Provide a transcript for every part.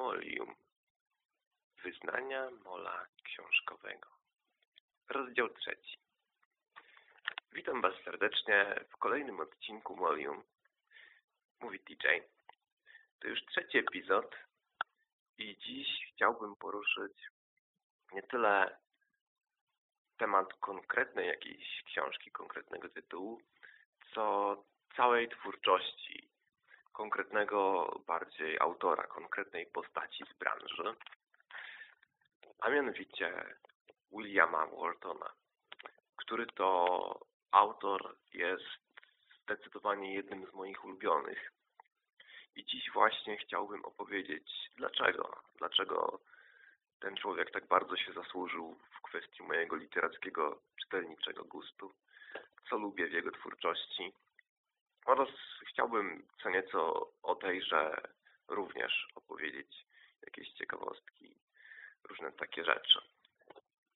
Molium. Wyznania Mola Książkowego. Rozdział trzeci. Witam Was serdecznie w kolejnym odcinku Molium. Mówi TJ. To już trzeci epizod i dziś chciałbym poruszyć nie tyle temat konkretnej jakiejś książki, konkretnego tytułu, co całej twórczości konkretnego bardziej autora, konkretnej postaci z branży, a mianowicie Williama Whartona, który to autor jest zdecydowanie jednym z moich ulubionych. I dziś właśnie chciałbym opowiedzieć dlaczego. Dlaczego ten człowiek tak bardzo się zasłużył w kwestii mojego literackiego, czytelniczego gustu, co lubię w jego twórczości oraz chciałbym co nieco o tejże również opowiedzieć, jakieś ciekawostki, różne takie rzeczy.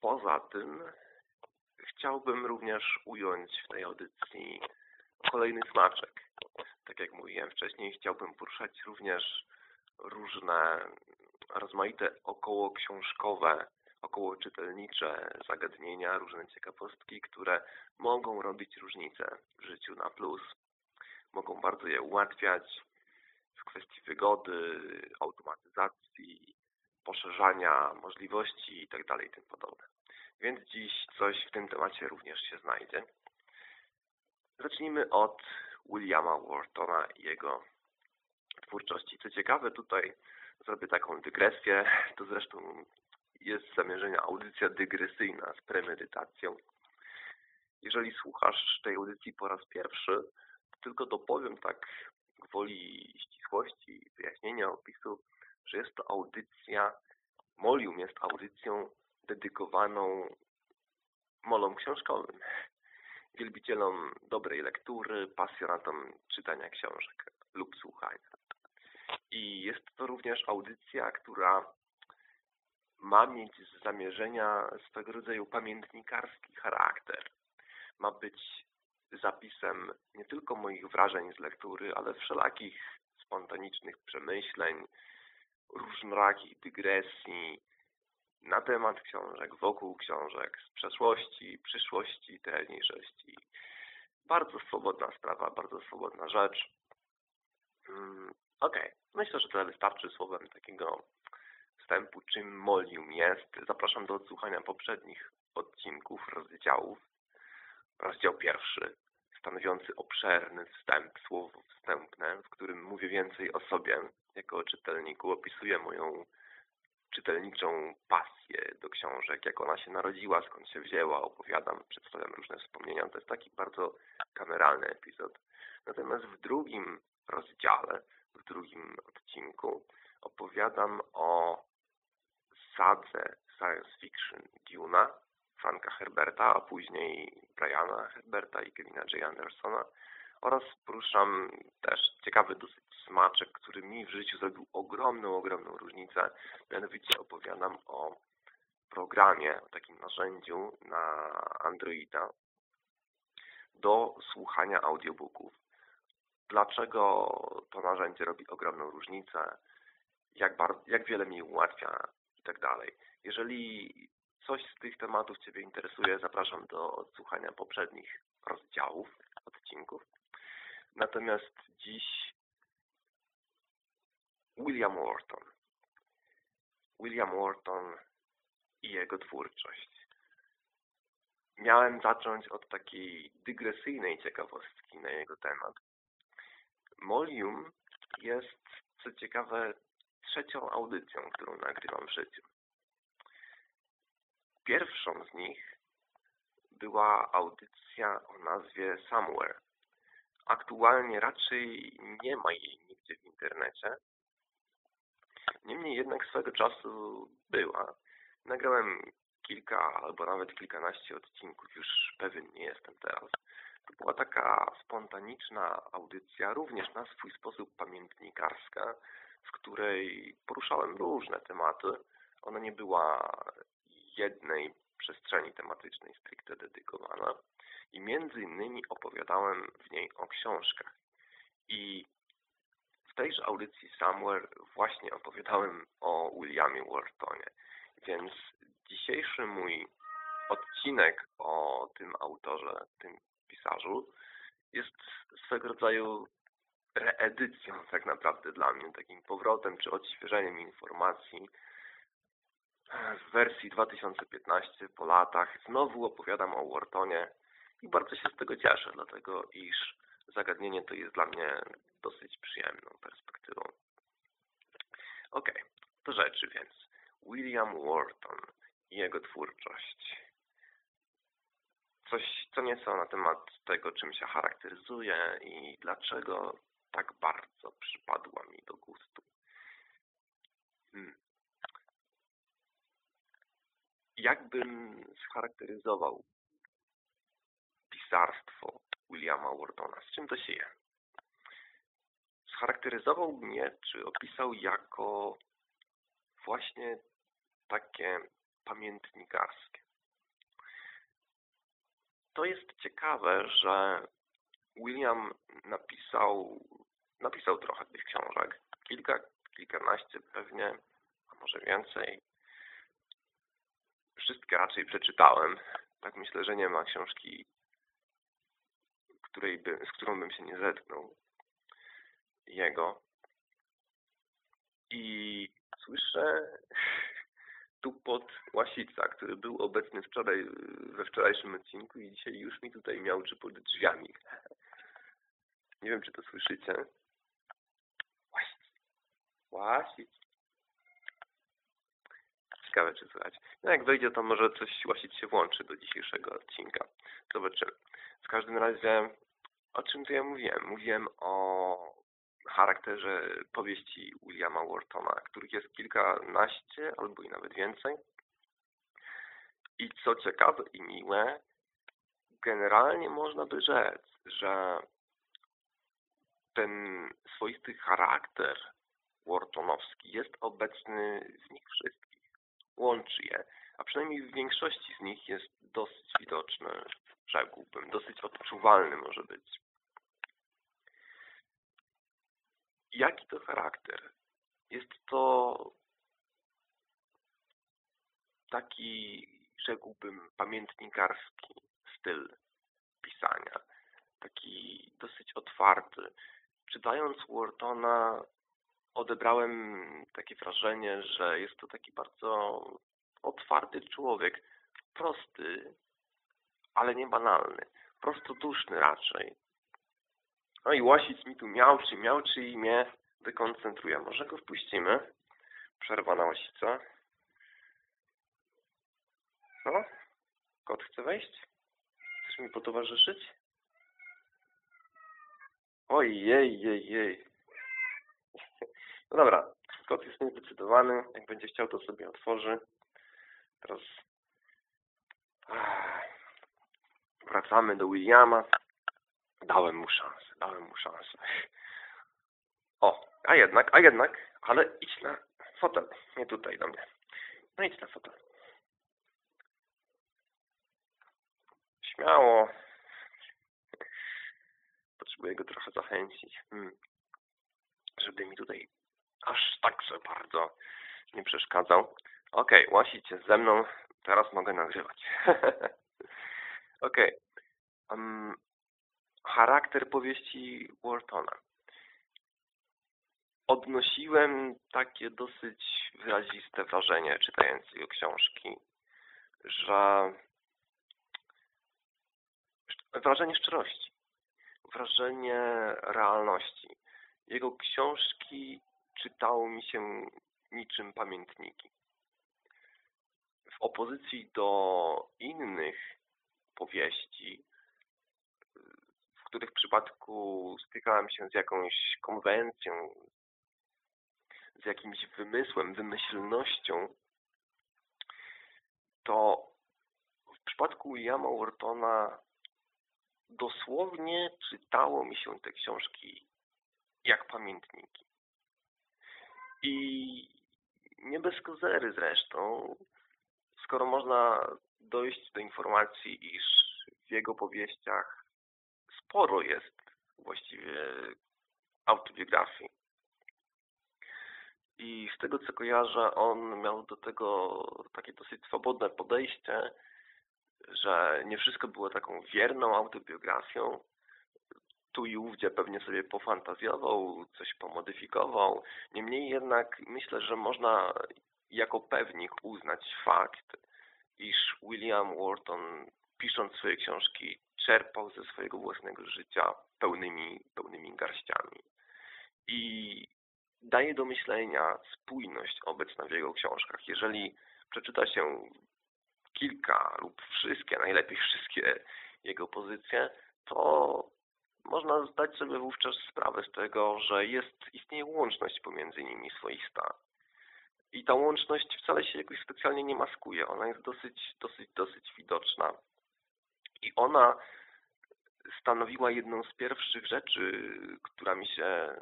Poza tym chciałbym również ująć w tej audycji kolejny smaczek. Tak jak mówiłem wcześniej, chciałbym poruszać również różne rozmaite około książkowe, około czytelnicze zagadnienia, różne ciekawostki, które mogą robić różnicę w życiu na plus mogą bardzo je ułatwiać w kwestii wygody, automatyzacji, poszerzania możliwości itd. Tak podobne. Więc dziś coś w tym temacie również się znajdzie. Zacznijmy od Williama Whartona i jego twórczości. Co ciekawe, tutaj zrobię taką dygresję. To zresztą jest zamierzenia audycja dygresyjna z premedytacją. Jeżeli słuchasz tej audycji po raz pierwszy, tylko dopowiem tak gwoli ścisłości, wyjaśnienia opisu, że jest to audycja, Molium jest audycją dedykowaną molom książkowym, wielbicielom dobrej lektury, pasjonatom czytania książek lub słuchania. I jest to również audycja, która ma mieć z zamierzenia swego rodzaju pamiętnikarski charakter. Ma być zapisem nie tylko moich wrażeń z lektury, ale wszelakich spontanicznych przemyśleń, różnorakich dygresji na temat książek, wokół książek, z przeszłości, przyszłości, teraźniejszości. Bardzo swobodna sprawa, bardzo swobodna rzecz. Hmm, ok, myślę, że tyle wystarczy słowem takiego wstępu, czym Molium jest. Zapraszam do odsłuchania poprzednich odcinków, rozdziałów. Rozdział pierwszy stanowiący obszerny wstęp, słowo wstępne, w którym mówię więcej o sobie jako o czytelniku, opisuję moją czytelniczą pasję do książek, jak ona się narodziła, skąd się wzięła, opowiadam, przedstawiam różne wspomnienia. To jest taki bardzo kameralny epizod. Natomiast w drugim rozdziale, w drugim odcinku opowiadam o sadze science fiction Duna, Franka Herberta, a później Briana Herberta i Kevina J. Andersona oraz poruszam też ciekawy dosyć smaczek, który mi w życiu zrobił ogromną, ogromną różnicę. Mianowicie opowiadam o programie, o takim narzędziu na Androida do słuchania audiobooków. Dlaczego to narzędzie robi ogromną różnicę, jak, bardzo, jak wiele mi ułatwia i tak dalej. Jeżeli coś z tych tematów Ciebie interesuje, zapraszam do odsłuchania poprzednich rozdziałów, odcinków. Natomiast dziś William Wharton. William Wharton i jego twórczość. Miałem zacząć od takiej dygresyjnej ciekawostki na jego temat. Molium jest, co ciekawe, trzecią audycją, którą nagrywam w życiu. Pierwszą z nich była audycja o nazwie Somewhere. Aktualnie raczej nie ma jej nigdzie w internecie. Niemniej jednak swego czasu była. Nagrałem kilka albo nawet kilkanaście odcinków, już pewien nie jestem teraz. To była taka spontaniczna audycja, również na swój sposób pamiętnikarska, w której poruszałem różne tematy. Ona nie była jednej przestrzeni tematycznej stricte dedykowana i między innymi opowiadałem w niej o książkach. I w tejże audycji Somewhere właśnie opowiadałem o Williamie Whartonie, więc dzisiejszy mój odcinek o tym autorze, tym pisarzu jest swego rodzaju reedycją tak naprawdę dla mnie, takim powrotem czy odświeżeniem informacji w wersji 2015 po latach. Znowu opowiadam o Whartonie i bardzo się z tego cieszę, dlatego iż zagadnienie to jest dla mnie dosyć przyjemną perspektywą. Ok, do rzeczy więc. William Wharton i jego twórczość. Coś co nieco na temat tego, czym się charakteryzuje i dlaczego tak bardzo przypadła mi do gustu. Hmm. Jakbym scharakteryzował pisarstwo Williama Wardona. Z czym to się je? Scharakteryzował mnie, czy opisał jako właśnie takie pamiętnikarskie. To jest ciekawe, że William napisał, napisał trochę tych książek. Kilka, kilkanaście pewnie, a może więcej. Wszystkie raczej przeczytałem. Tak myślę, że nie ma książki której by, z którą bym się nie zetknął jego. I słyszę tu pod Łasica, który był obecny wczoraj we wczorajszym odcinku i dzisiaj już mi tutaj miał czy pod drzwiami. Nie wiem, czy to słyszycie. Łasic. Łasic. Ciekawe, czy słychać. No jak wejdzie, to może coś Łasic się włączy do dzisiejszego odcinka. Zobaczymy. W każdym razie o czym tu ja mówiłem? Mówiłem o charakterze powieści Williama Whartona, których jest kilkanaście albo i nawet więcej. I co ciekawe i miłe, generalnie można by rzec, że ten swoisty charakter Whartonowski jest obecny w nich wszystkich. Łączy je, a przynajmniej w większości z nich jest dosyć widoczny, rzekłbym, dosyć odczuwalny może być. Jaki to charakter? Jest to taki, rzekłbym, pamiętnikarski styl pisania. Taki dosyć otwarty. Czytając Whartona odebrałem takie wrażenie, że jest to taki bardzo otwarty człowiek. Prosty, ale nie banalny. Prostoduszny raczej. No i łasic mi tu miałczy, miałczy i mnie dekoncentruje. Może go wpuścimy? Przerwa na łasica. Co? Kot chce wejść? Chcesz mi potowarzyszyć? Oj, jej, jej, jej. No dobra, kot jest niezdecydowany. Jak będzie chciał, to sobie otworzy. Teraz wracamy do Williama. Dałem mu szansę, dałem mu szansę. O, a jednak, a jednak, ale idź na fotel, nie tutaj do mnie. No idź na fotel. Śmiało. Potrzebuję go trochę zachęcić. Hmm. Żeby mi tutaj aż tak za bardzo nie przeszkadzał. Okej, okay, łasicie ze mną. Teraz mogę nagrywać. Okej. Okay. Um, charakter powieści Whartona. Odnosiłem takie dosyć wyraziste wrażenie czytając jego książki, że wrażenie szczerości, wrażenie realności. Jego książki czytało mi się niczym pamiętniki. W opozycji do innych powieści, których przypadku stykałem się z jakąś konwencją, z jakimś wymysłem, wymyślnością, to w przypadku Williama Whartona dosłownie czytało mi się te książki jak pamiętniki. I nie bez kozery zresztą, skoro można dojść do informacji, iż w jego powieściach sporo jest właściwie autobiografii. I z tego co kojarzę, on miał do tego takie dosyć swobodne podejście, że nie wszystko było taką wierną autobiografią. Tu i ówdzie pewnie sobie pofantazjował, coś pomodyfikował. Niemniej jednak myślę, że można jako pewnik uznać fakt, iż William Wharton pisząc swoje książki czerpał ze swojego własnego życia pełnymi, pełnymi garściami. I daje do myślenia spójność obecna w jego książkach. Jeżeli przeczyta się kilka lub wszystkie, najlepiej wszystkie jego pozycje, to można zdać sobie wówczas sprawę z tego, że jest, istnieje łączność pomiędzy nimi swoista. I ta łączność wcale się jakoś specjalnie nie maskuje. Ona jest dosyć, dosyć, dosyć widoczna. I ona stanowiła jedną z pierwszych rzeczy, która mi się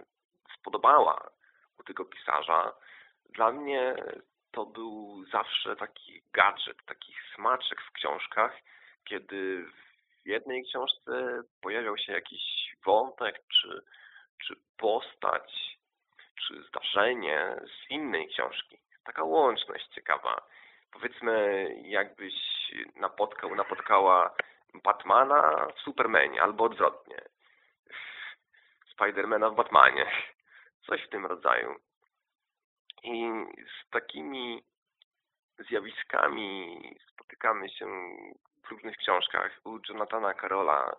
spodobała u tego pisarza. Dla mnie to był zawsze taki gadżet, taki smaczek w książkach, kiedy w jednej książce pojawiał się jakiś wątek, czy, czy postać, czy zdarzenie z innej książki. Taka łączność ciekawa. Powiedzmy, jakbyś napotkał, napotkała Batmana w Supermanie, albo odwrotnie. Spidermana w Batmanie. Coś w tym rodzaju. I z takimi zjawiskami spotykamy się w różnych książkach. U Jonathana Carola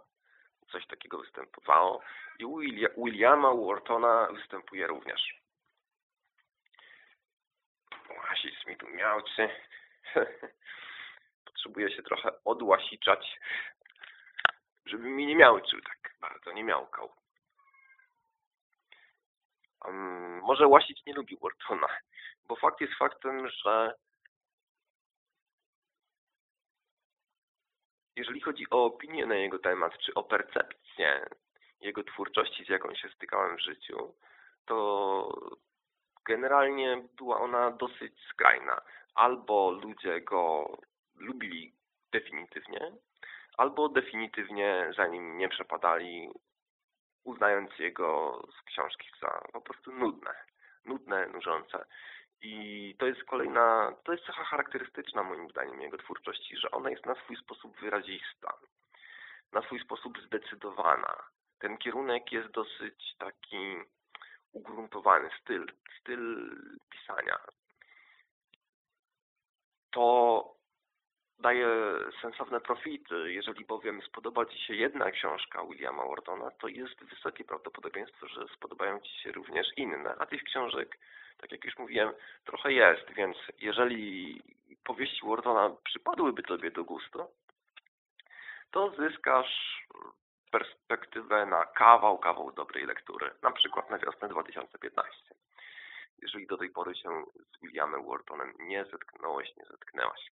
coś takiego występowało i u Williama Whartona występuje również. Łasic mi tu miałczy. Potrzebuję się trochę odłasiczać, żeby mi nie miałczył tak bardzo, nie miałkał. Um, może Łasić nie lubi Whartona, bo fakt jest faktem, że jeżeli chodzi o opinię na jego temat, czy o percepcję jego twórczości, z jaką się stykałem w życiu, to generalnie była ona dosyć skrajna. Albo ludzie go lubili definitywnie, albo definitywnie za nim nie przepadali, uznając jego książki za po prostu nudne, nudne, nużące. I to jest kolejna, to jest cecha charakterystyczna moim zdaniem jego twórczości, że ona jest na swój sposób wyrazista, na swój sposób zdecydowana. Ten kierunek jest dosyć taki ugruntowany, styl, styl pisania. To daje sensowne profity. Jeżeli bowiem spodoba Ci się jedna książka Williama Wardona, to jest wysokie prawdopodobieństwo, że spodobają Ci się również inne. A tych książek, tak jak już mówiłem, trochę jest, więc jeżeli powieści Wardona przypadłyby Tobie do gustu, to zyskasz perspektywę na kawał, kawał dobrej lektury, na przykład na wiosnę 2015. Jeżeli do tej pory się z Williamem Whartonem nie zetknąłeś, nie zetknęłaś.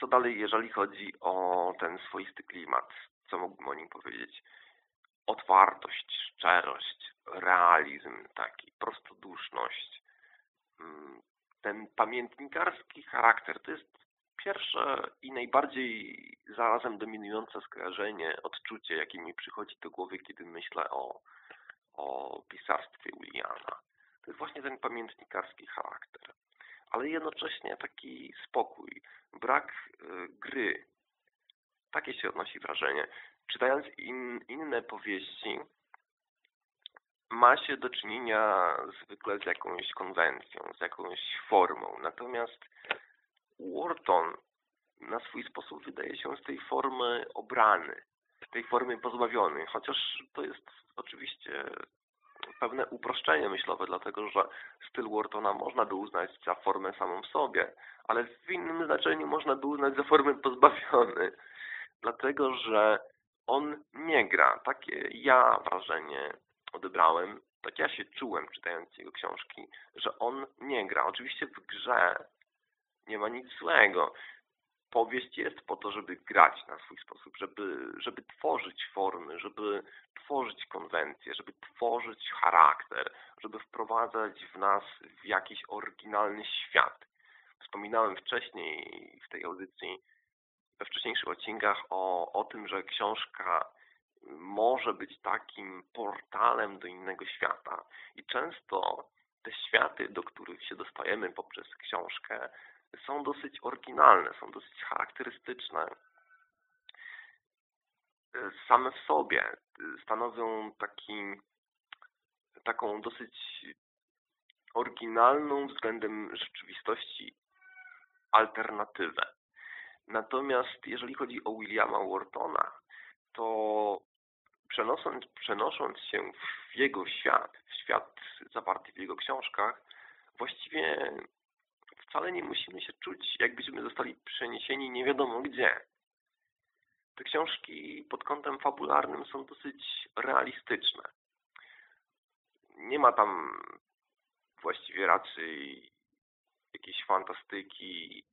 Co dalej, jeżeli chodzi o ten swoisty klimat? Co mógłbym o nim powiedzieć? Otwartość, szczerość, realizm taki, prostoduszność. Mm, ten pamiętnikarski charakter to jest pierwsze i najbardziej zarazem dominujące skojarzenie, odczucie, jakie mi przychodzi do głowy, kiedy myślę o, o pisarstwie Williama. To jest właśnie ten pamiętnikarski charakter ale jednocześnie taki spokój, brak y, gry. Takie się odnosi wrażenie. Czytając in, inne powieści, ma się do czynienia zwykle z jakąś konwencją, z jakąś formą. Natomiast Wharton na swój sposób wydaje się z tej formy obrany, tej formy pozbawiony, chociaż to jest oczywiście pewne uproszczenie myślowe, dlatego że styl Whartona można by uznać za formę samą w sobie, ale w innym znaczeniu można by uznać za formę pozbawiony, dlatego że on nie gra. Takie ja wrażenie odebrałem, tak ja się czułem czytając jego książki, że on nie gra. Oczywiście w grze nie ma nic złego powieść jest po to, żeby grać na swój sposób, żeby, żeby tworzyć formy, żeby tworzyć konwencje, żeby tworzyć charakter, żeby wprowadzać w nas w jakiś oryginalny świat. Wspominałem wcześniej w tej audycji, we wcześniejszych odcinkach o, o tym, że książka może być takim portalem do innego świata. I często te światy, do których się dostajemy poprzez książkę, są dosyć oryginalne, są dosyć charakterystyczne. Same w sobie stanowią taki, taką dosyć oryginalną względem rzeczywistości alternatywę. Natomiast jeżeli chodzi o Williama Whartona, to przenosząc, przenosząc się w jego świat, w świat zawarty w jego książkach, właściwie wcale nie musimy się czuć, jakbyśmy zostali przeniesieni nie wiadomo gdzie. Te książki pod kątem fabularnym są dosyć realistyczne. Nie ma tam właściwie raczej jakiejś fantastyki,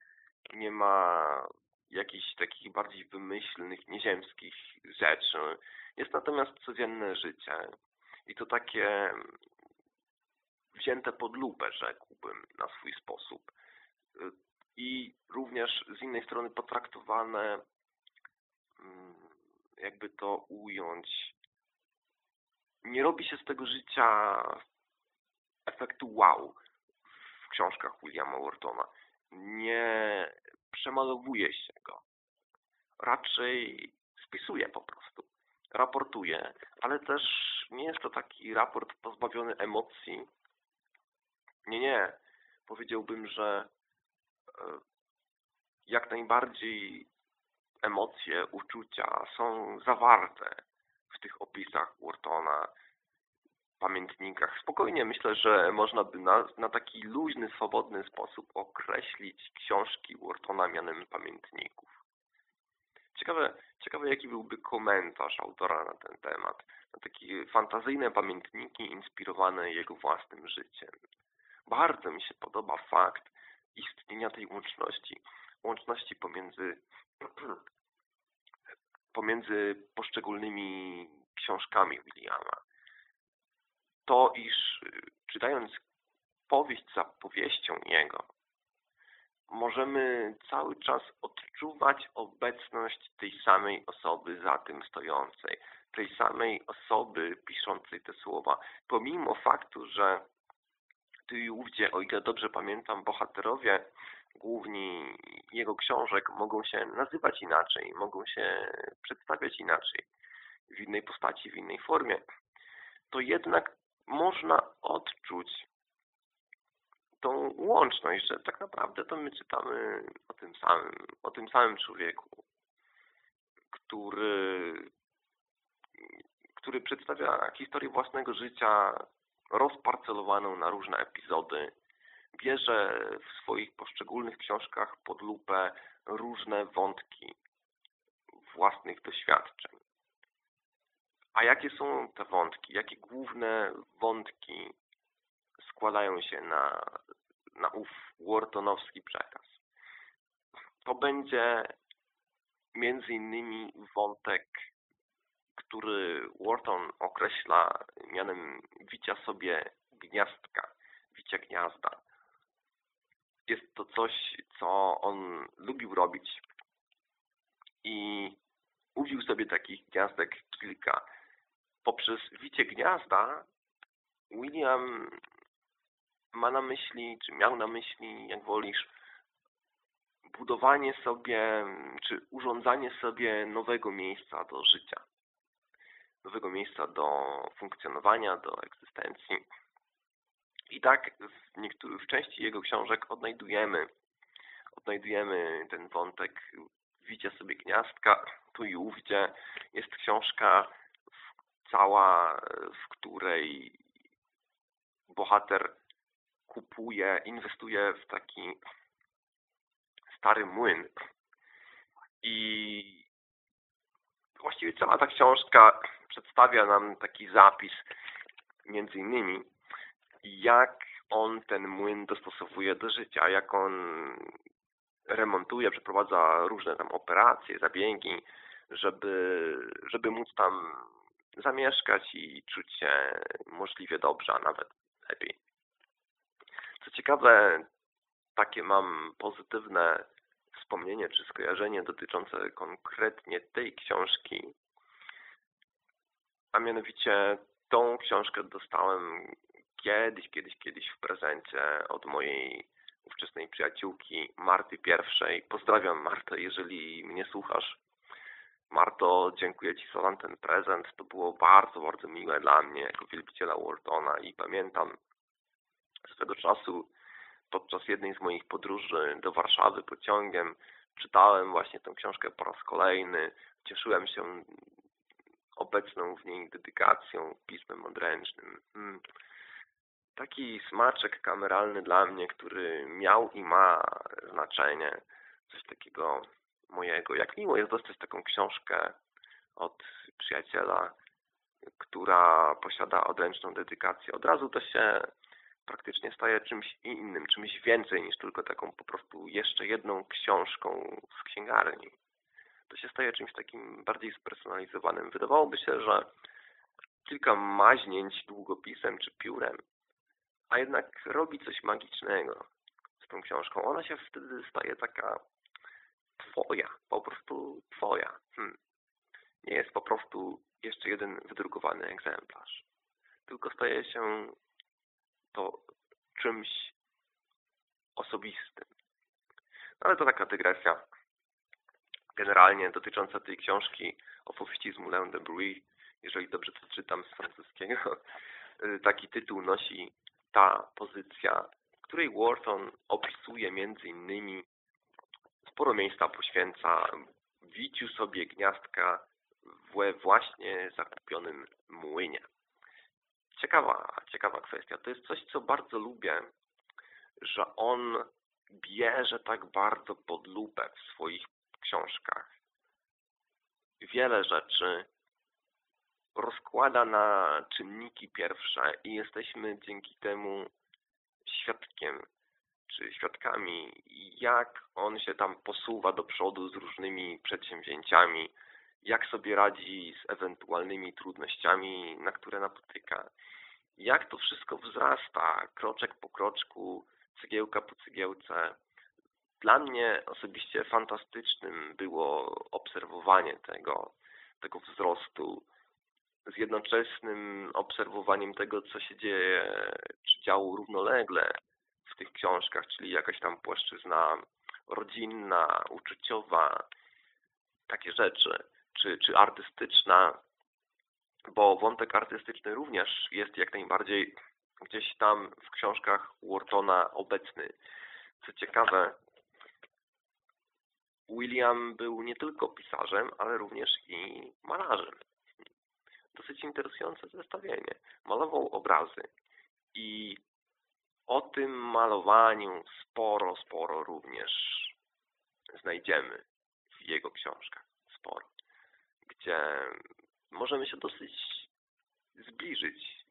nie ma jakichś takich bardziej wymyślnych, nieziemskich rzeczy. Jest natomiast codzienne życie. I to takie wzięte pod lupę, rzekłbym, na swój sposób. I również z innej strony potraktowane, mm, jakby to ująć, nie robi się z tego życia efektu wow w książkach Williama Whartona. Nie przemalowuje się go. Raczej spisuje po prostu. Raportuje, ale też nie jest to taki raport pozbawiony emocji. Nie, nie. Powiedziałbym, że e, jak najbardziej emocje, uczucia są zawarte w tych opisach Whartona, pamiętnikach. Spokojnie myślę, że można by na, na taki luźny, swobodny sposób określić książki Whartona mianem pamiętników. Ciekawe, ciekawe jaki byłby komentarz autora na ten temat. Na takie fantazyjne pamiętniki inspirowane jego własnym życiem. Bardzo mi się podoba fakt istnienia tej łączności. Łączności pomiędzy pomiędzy poszczególnymi książkami Williama to, iż y, czytając powieść za powieścią jego, możemy cały czas odczuwać obecność tej samej osoby za tym stojącej, tej samej osoby piszącej te słowa, pomimo faktu, że tu i ówdzie, o ile dobrze pamiętam, bohaterowie główni jego książek mogą się nazywać inaczej, mogą się przedstawiać inaczej, w innej postaci, w innej formie, to jednak można odczuć tą łączność, że tak naprawdę to my czytamy o tym samym, o tym samym człowieku, który, który przedstawia historię własnego życia rozparcelowaną na różne epizody, bierze w swoich poszczególnych książkach pod lupę różne wątki własnych doświadczeń. A jakie są te wątki? Jakie główne wątki składają się na, na ów Whartonowski przekaz? To będzie między innymi wątek, który Wharton określa mianem wicia sobie gniazdka, wicia gniazda. Jest to coś, co on lubił robić i uwił sobie takich gniazdek kilka poprzez wicie gniazda William ma na myśli, czy miał na myśli, jak wolisz, budowanie sobie, czy urządzanie sobie nowego miejsca do życia. Nowego miejsca do funkcjonowania, do egzystencji. I tak w, niektórych, części jego książek odnajdujemy, odnajdujemy ten wątek widzia sobie gniazdka. Tu i ówdzie jest książka cała, w której bohater kupuje, inwestuje w taki stary młyn. I właściwie cała ta książka przedstawia nam taki zapis między innymi jak on ten młyn dostosowuje do życia, jak on remontuje, przeprowadza różne tam operacje, zabiegi, żeby, żeby móc tam zamieszkać i czuć się możliwie dobrze, a nawet lepiej. Co ciekawe, takie mam pozytywne wspomnienie czy skojarzenie dotyczące konkretnie tej książki, a mianowicie tą książkę dostałem kiedyś, kiedyś, kiedyś w prezencie od mojej ówczesnej przyjaciółki Marty pierwszej. Pozdrawiam Martę, jeżeli mnie słuchasz. Marto, dziękuję Ci za ten prezent. To było bardzo, bardzo miłe dla mnie jako wielbiciela Waltona i pamiętam swego czasu podczas jednej z moich podróży do Warszawy pociągiem czytałem właśnie tę książkę po raz kolejny. Cieszyłem się obecną w niej dedykacją, pismem odręcznym. Hmm. Taki smaczek kameralny dla mnie, który miał i ma znaczenie. Coś takiego mojego. Jak miło jest dostać taką książkę od przyjaciela, która posiada odręczną dedykację. Od razu to się praktycznie staje czymś innym, czymś więcej niż tylko taką po prostu jeszcze jedną książką z księgarni. To się staje czymś takim bardziej spersonalizowanym. Wydawałoby się, że kilka maźnięć długopisem czy piórem, a jednak robi coś magicznego z tą książką. Ona się wtedy staje taka twoja, po prostu twoja. Hmm. Nie jest po prostu jeszcze jeden wydrukowany egzemplarz. Tylko staje się to czymś osobistym. No, ale to taka dygresja generalnie dotycząca tej książki o fofistizmu Leon de Bruy, jeżeli dobrze to czytam z francuskiego, taki tytuł nosi ta pozycja, w której Wharton opisuje między innymi sporo miejsca poświęca wiciu sobie gniazdka we właśnie zakupionym młynie. Ciekawa, ciekawa kwestia. To jest coś, co bardzo lubię, że on bierze tak bardzo pod lupę w swoich książkach. Wiele rzeczy rozkłada na czynniki pierwsze i jesteśmy dzięki temu świadkiem czy świadkami, jak on się tam posuwa do przodu z różnymi przedsięwzięciami, jak sobie radzi z ewentualnymi trudnościami, na które napotyka. Jak to wszystko wzrasta, kroczek po kroczku, cegiełka po cegiełce. Dla mnie osobiście fantastycznym było obserwowanie tego, tego wzrostu z jednoczesnym obserwowaniem tego, co się dzieje, czy działo równolegle tych książkach, czyli jakaś tam płaszczyzna rodzinna, uczuciowa, takie rzeczy, czy, czy artystyczna, bo wątek artystyczny również jest jak najbardziej gdzieś tam w książkach Whartona obecny. Co ciekawe, William był nie tylko pisarzem, ale również i malarzem. Dosyć interesujące zestawienie. Malował obrazy i o tym malowaniu sporo, sporo również znajdziemy w jego książkach. Sporo. Gdzie możemy się dosyć zbliżyć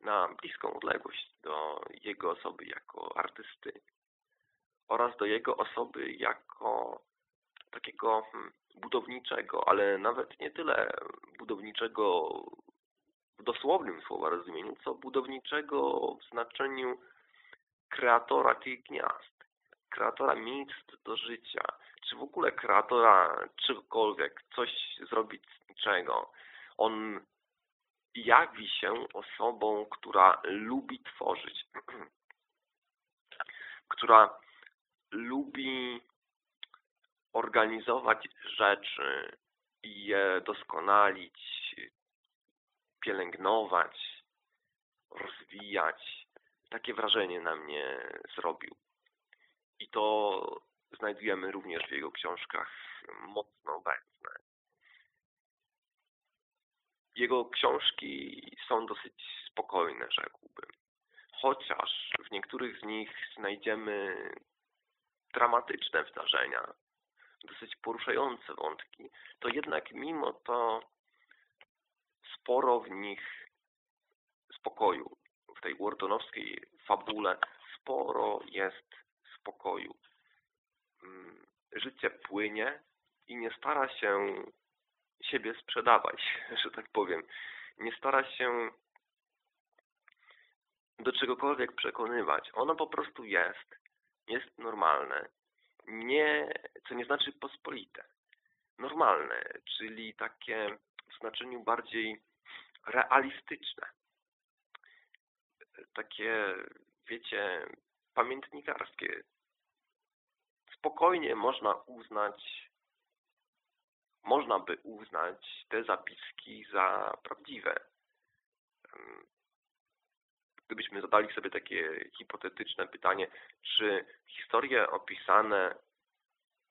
na bliską odległość do jego osoby jako artysty oraz do jego osoby jako takiego hmm, budowniczego, ale nawet nie tyle budowniczego w dosłownym słowa rozumieniu, co budowniczego w znaczeniu kreatora tych gniazd, kreatora miejsc do życia, czy w ogóle kreatora czegokolwiek, coś zrobić z niczego. On jawi się osobą, która lubi tworzyć, która lubi organizować rzeczy i je doskonalić, pielęgnować, rozwijać. Takie wrażenie na mnie zrobił. I to znajdujemy również w jego książkach mocno obecne. Jego książki są dosyć spokojne, rzekłbym. Chociaż w niektórych z nich znajdziemy dramatyczne wydarzenia, dosyć poruszające wątki, to jednak mimo to sporo w nich spokoju. W tej Whartonowskiej fabule sporo jest spokoju. Mm, życie płynie i nie stara się siebie sprzedawać, że tak powiem. Nie stara się do czegokolwiek przekonywać. Ono po prostu jest. Jest normalne. Nie, co nie znaczy pospolite. Normalne, czyli takie w znaczeniu bardziej realistyczne. Takie, wiecie, pamiętnikarskie. Spokojnie można uznać, można by uznać te zapiski za prawdziwe. Gdybyśmy zadali sobie takie hipotetyczne pytanie, czy historie opisane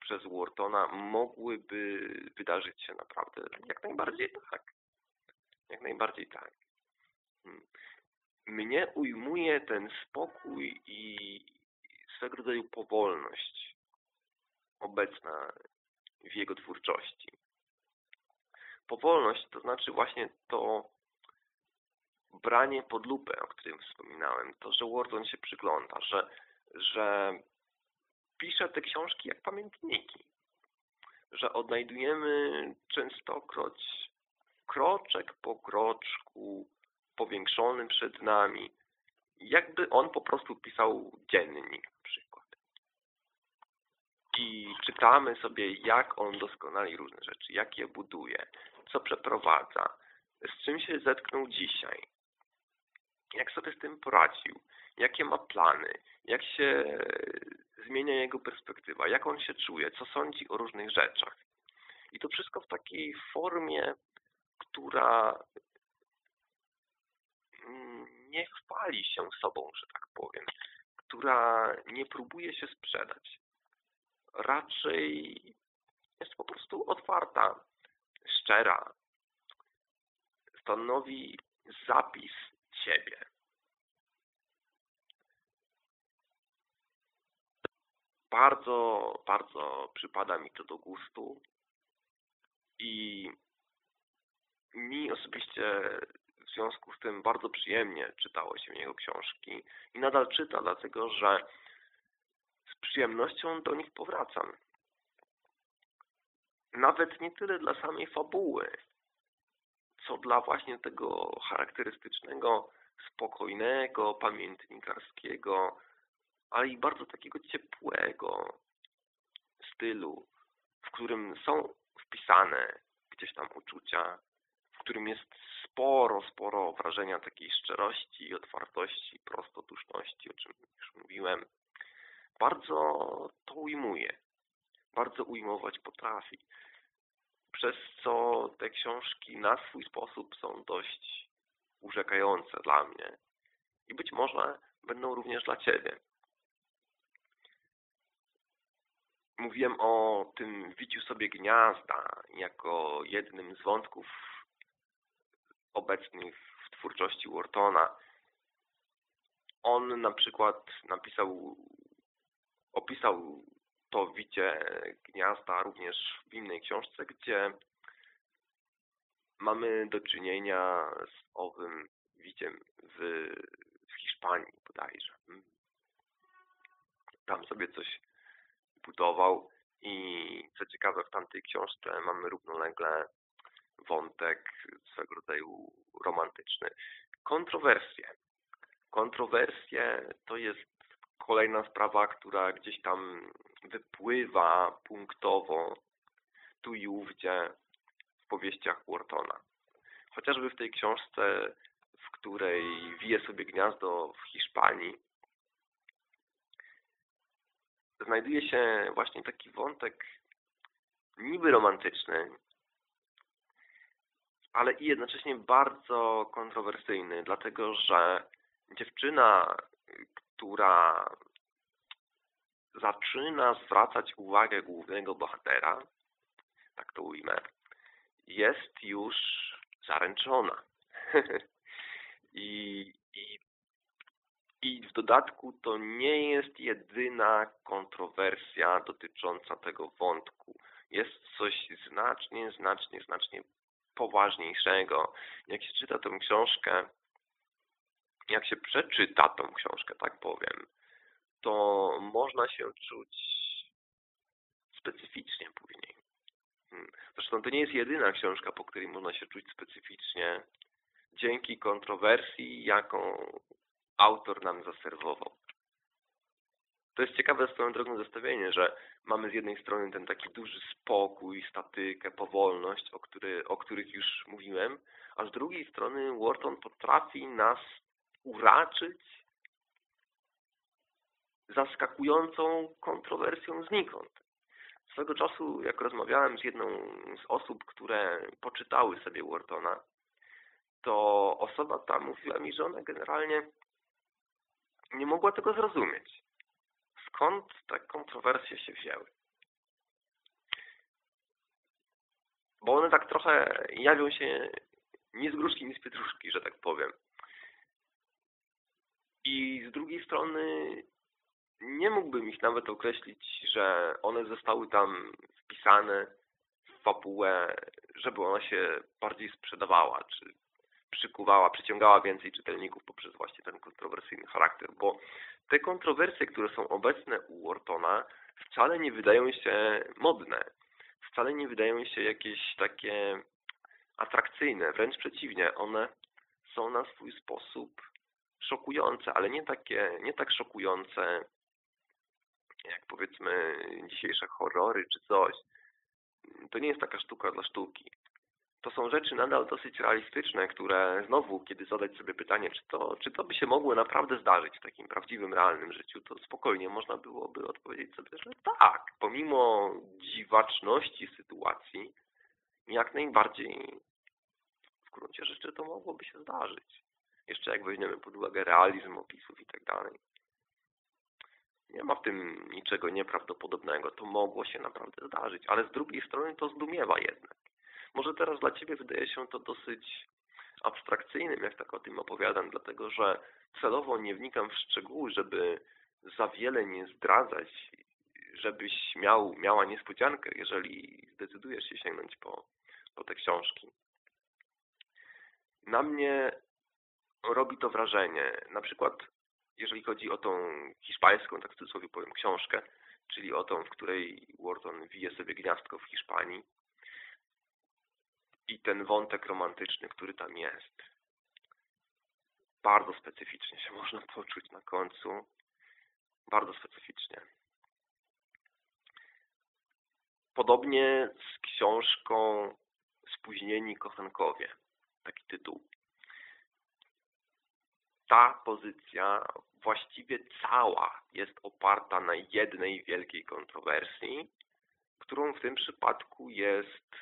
przez Whartona mogłyby wydarzyć się naprawdę? Jak najbardziej tak. Jak najbardziej tak. Mnie ujmuje ten spokój i swego rodzaju powolność obecna w jego twórczości. Powolność to znaczy właśnie to branie pod lupę, o którym wspominałem, to, że Wharton się przygląda, że, że pisze te książki jak pamiętniki, że odnajdujemy częstokroć kroczek po kroczku powiększony przed nami, jakby on po prostu pisał dziennik na przykład. I czytamy sobie, jak on doskonali różne rzeczy, jak je buduje, co przeprowadza, z czym się zetknął dzisiaj, jak sobie z tym poradził, jakie ma plany, jak się zmienia jego perspektywa, jak on się czuje, co sądzi o różnych rzeczach. I to wszystko w takiej formie, która nie chwali się sobą, że tak powiem, która nie próbuje się sprzedać. Raczej jest po prostu otwarta, szczera. Stanowi zapis siebie. Bardzo, bardzo przypada mi to do gustu i mi osobiście w związku z tym bardzo przyjemnie czytało się jego książki i nadal czyta, dlatego że z przyjemnością do nich powracam. Nawet nie tyle dla samej fabuły, co dla właśnie tego charakterystycznego, spokojnego, pamiętnikarskiego, ale i bardzo takiego ciepłego stylu, w którym są wpisane gdzieś tam uczucia, w którym jest sporo, sporo wrażenia takiej szczerości, otwartości, prostoduszności, o czym już mówiłem. Bardzo to ujmuje. Bardzo ujmować potrafi przez co te książki na swój sposób są dość urzekające dla mnie i być może będą również dla Ciebie. Mówiłem o tym wiciu sobie gniazda jako jednym z wątków obecnych w twórczości Whartona. On na przykład napisał, opisał to wicie gniazda również w innej książce, gdzie mamy do czynienia z owym wiciem w, w Hiszpanii bodajże. Tam sobie coś budował i co ciekawe w tamtej książce mamy równolegle wątek swego rodzaju romantyczny. Kontrowersje. Kontrowersje to jest kolejna sprawa, która gdzieś tam wypływa punktowo tu i ówdzie w powieściach Whartona. Chociażby w tej książce, w której wije sobie gniazdo w Hiszpanii, znajduje się właśnie taki wątek niby romantyczny, ale i jednocześnie bardzo kontrowersyjny, dlatego że dziewczyna, która zaczyna zwracać uwagę głównego bohatera, tak to ujmę, jest już zaręczona. I, i, I w dodatku to nie jest jedyna kontrowersja dotycząca tego wątku. Jest coś znacznie, znacznie, znacznie poważniejszego. Jak się czyta tę książkę, jak się przeczyta tą książkę, tak powiem, to można się czuć specyficznie później. Hmm. Zresztą to nie jest jedyna książka, po której można się czuć specyficznie dzięki kontrowersji, jaką autor nam zaserwował. To jest ciekawe swoją drogą zestawienie, że mamy z jednej strony ten taki duży spokój, statykę, powolność, o, który, o których już mówiłem, a z drugiej strony Wharton potrafi nas uraczyć zaskakującą kontrowersją znikąd. Swego czasu, jak rozmawiałem z jedną z osób, które poczytały sobie Whartona, to osoba ta mówiła mi, że ona generalnie nie mogła tego zrozumieć. Skąd te kontrowersje się wzięły? Bo one tak trochę jawią się nie z gruszki, nie z pietruszki, że tak powiem. I z drugiej strony nie mógłbym ich nawet określić, że one zostały tam wpisane w fabułę, żeby ona się bardziej sprzedawała, czy przykuwała, przyciągała więcej czytelników poprzez właśnie ten kontrowersyjny charakter, bo te kontrowersje, które są obecne u Whartona wcale nie wydają się modne, wcale nie wydają się jakieś takie atrakcyjne, wręcz przeciwnie, one są na swój sposób szokujące, ale nie takie, nie tak szokujące jak powiedzmy dzisiejsze horrory czy coś. To nie jest taka sztuka dla sztuki. To są rzeczy nadal dosyć realistyczne, które znowu, kiedy zadać sobie pytanie, czy to, czy to by się mogło naprawdę zdarzyć w takim prawdziwym, realnym życiu, to spokojnie można byłoby odpowiedzieć sobie, że tak, pomimo dziwaczności sytuacji, jak najbardziej w gruncie rzeczy to mogłoby się zdarzyć. Jeszcze jak weźmiemy pod uwagę realizm opisów i tak dalej. Nie ma w tym niczego nieprawdopodobnego. To mogło się naprawdę zdarzyć, ale z drugiej strony to zdumiewa jednak. Może teraz dla Ciebie wydaje się to dosyć abstrakcyjnym, jak tak o tym opowiadam, dlatego że celowo nie wnikam w szczegóły, żeby za wiele nie zdradzać, żebyś miał, miała niespodziankę, jeżeli zdecydujesz się sięgnąć po, po te książki. Na mnie robi to wrażenie. Na przykład jeżeli chodzi o tą hiszpańską, tak w cudzysłowie powiem, książkę, czyli o tą, w której Wharton wije sobie gniazdko w Hiszpanii i ten wątek romantyczny, który tam jest. Bardzo specyficznie się można poczuć na końcu. Bardzo specyficznie. Podobnie z książką Spóźnieni kochankowie. Taki tytuł ta pozycja właściwie cała jest oparta na jednej wielkiej kontrowersji, którą w tym przypadku jest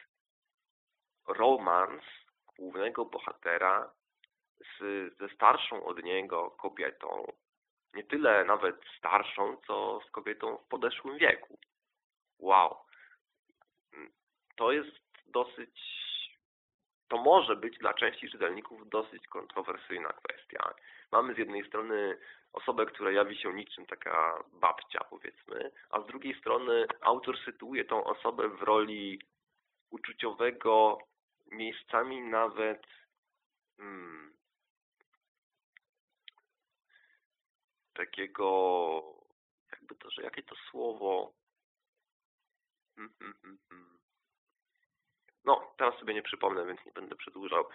romans głównego bohatera z, ze starszą od niego kobietą. Nie tyle nawet starszą, co z kobietą w podeszłym wieku. Wow. To jest dosyć to może być dla części czytelników dosyć kontrowersyjna kwestia. Mamy z jednej strony osobę, która jawi się niczym taka babcia, powiedzmy, a z drugiej strony autor sytuuje tą osobę w roli uczuciowego, miejscami nawet hmm, takiego, jakby to, że jakie to słowo hmm, hmm, hmm. No, teraz sobie nie przypomnę, więc nie będę przedłużał.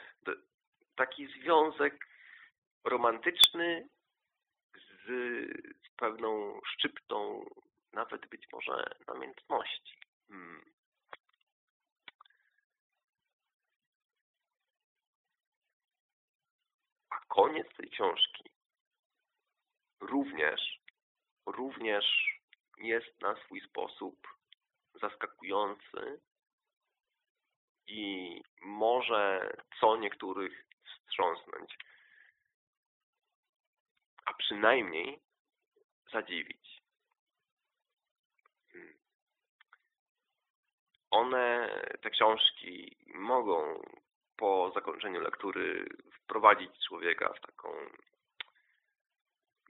Taki związek romantyczny z, z pewną szczyptą, nawet być może namiętności. Hmm. Koniec tej książki również, również jest na swój sposób zaskakujący i może co niektórych wstrząsnąć, a przynajmniej zadziwić. Hmm. One, te książki mogą po zakończeniu lektury wprowadzić człowieka w taką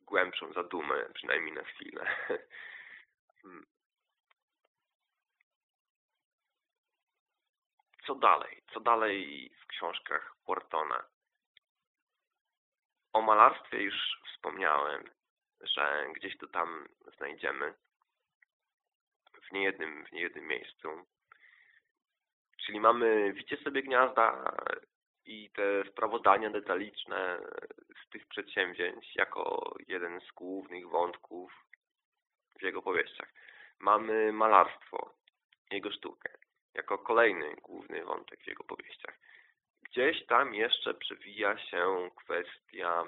głębszą zadumę, przynajmniej na chwilę. Co dalej? Co dalej w książkach Whartona? O malarstwie już wspomniałem, że gdzieś to tam znajdziemy w niejednym, w niejednym miejscu. Czyli mamy wicie sobie gniazda i te sprawozdania detaliczne z tych przedsięwzięć jako jeden z głównych wątków w jego powieściach. Mamy malarstwo, jego sztukę jako kolejny główny wątek w jego powieściach. Gdzieś tam jeszcze przewija się kwestia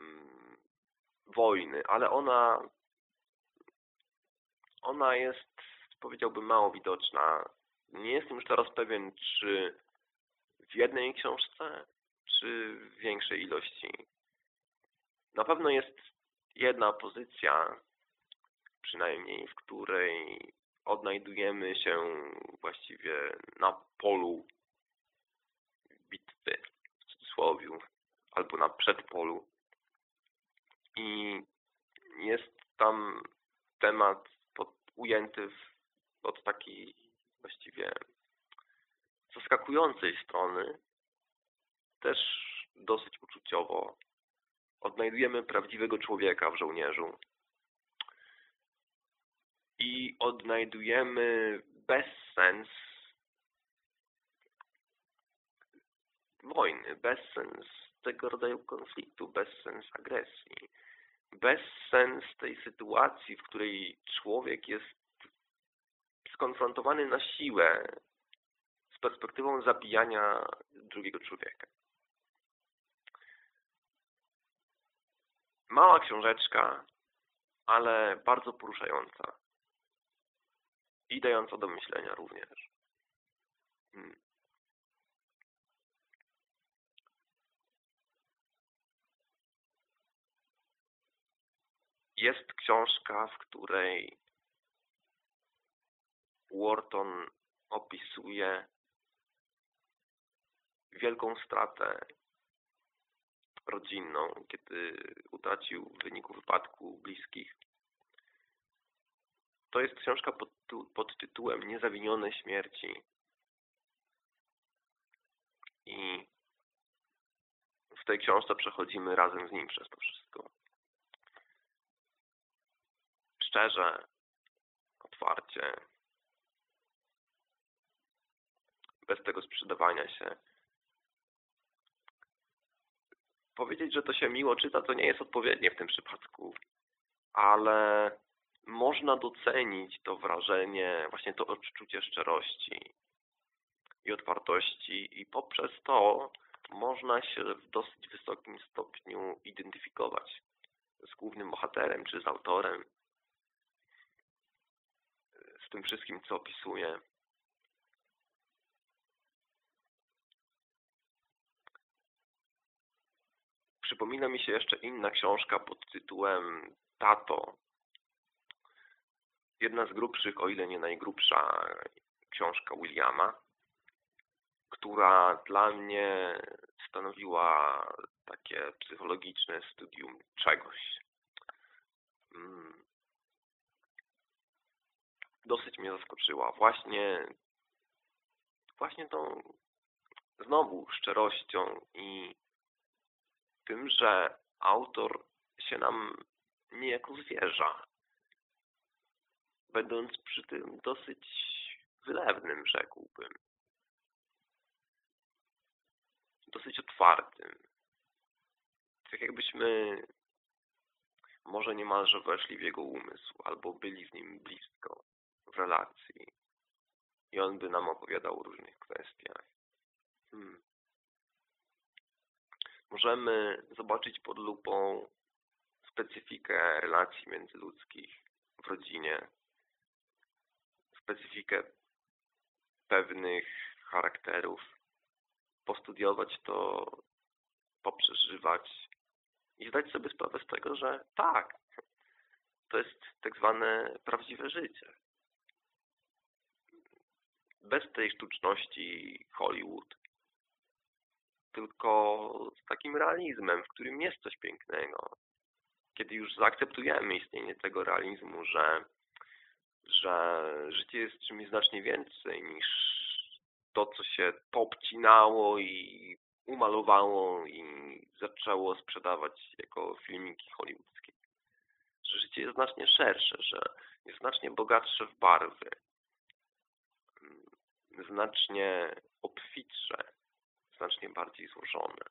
mm, wojny, ale ona ona jest, powiedziałbym, mało widoczna. Nie jestem już teraz pewien, czy w jednej książce, czy w większej ilości. Na pewno jest jedna pozycja, przynajmniej, w której odnajdujemy się właściwie na polu bitwy, w cudzysłowie, albo na przedpolu. I jest tam temat pod, ujęty w, od takiej właściwie zaskakującej strony, też dosyć uczuciowo. Odnajdujemy prawdziwego człowieka w żołnierzu i odnajdujemy bezsens wojny, bezsens tego rodzaju konfliktu, bezsens agresji, bezsens tej sytuacji, w której człowiek jest skonfrontowany na siłę z perspektywą zabijania drugiego człowieka. Mała książeczka, ale bardzo poruszająca i dająca do myślenia również. Hmm. Jest książka, w której Wharton opisuje wielką stratę rodzinną, kiedy utracił w wyniku wypadku bliskich. To jest książka pod, pod tytułem Niezawinione śmierci. I w tej książce przechodzimy razem z nim przez to wszystko. Szczerze, otwarcie, bez tego sprzedawania się. Powiedzieć, że to się miło czyta, to nie jest odpowiednie w tym przypadku, ale można docenić to wrażenie, właśnie to odczucie szczerości i otwartości i poprzez to można się w dosyć wysokim stopniu identyfikować z głównym bohaterem czy z autorem, z tym wszystkim, co opisuje. Przypomina mi się jeszcze inna książka pod tytułem Tato. Jedna z grubszych, o ile nie najgrubsza książka Williama, która dla mnie stanowiła takie psychologiczne studium czegoś. Mm. Dosyć mnie zaskoczyła. Właśnie, właśnie tą znowu szczerością i tym, że autor się nam niejako zwierza, będąc przy tym dosyć wylewnym, rzekłbym. Dosyć otwartym. Tak jakbyśmy może niemalże weszli w jego umysł, albo byli z nim blisko w relacji i on by nam opowiadał o różnych kwestiach. Hmm możemy zobaczyć pod lupą specyfikę relacji międzyludzkich w rodzinie, specyfikę pewnych charakterów, postudiować to, poprzeżywać i zdać sobie sprawę z tego, że tak, to jest tak zwane prawdziwe życie. Bez tej sztuczności Hollywood tylko z takim realizmem, w którym jest coś pięknego. Kiedy już zaakceptujemy istnienie tego realizmu, że, że życie jest czymś znacznie więcej niż to, co się popcinało i umalowało i zaczęło sprzedawać jako filmiki hollywoodzkie. Że życie jest znacznie szersze, że jest znacznie bogatsze w barwy, znacznie obfitsze znacznie bardziej złożone.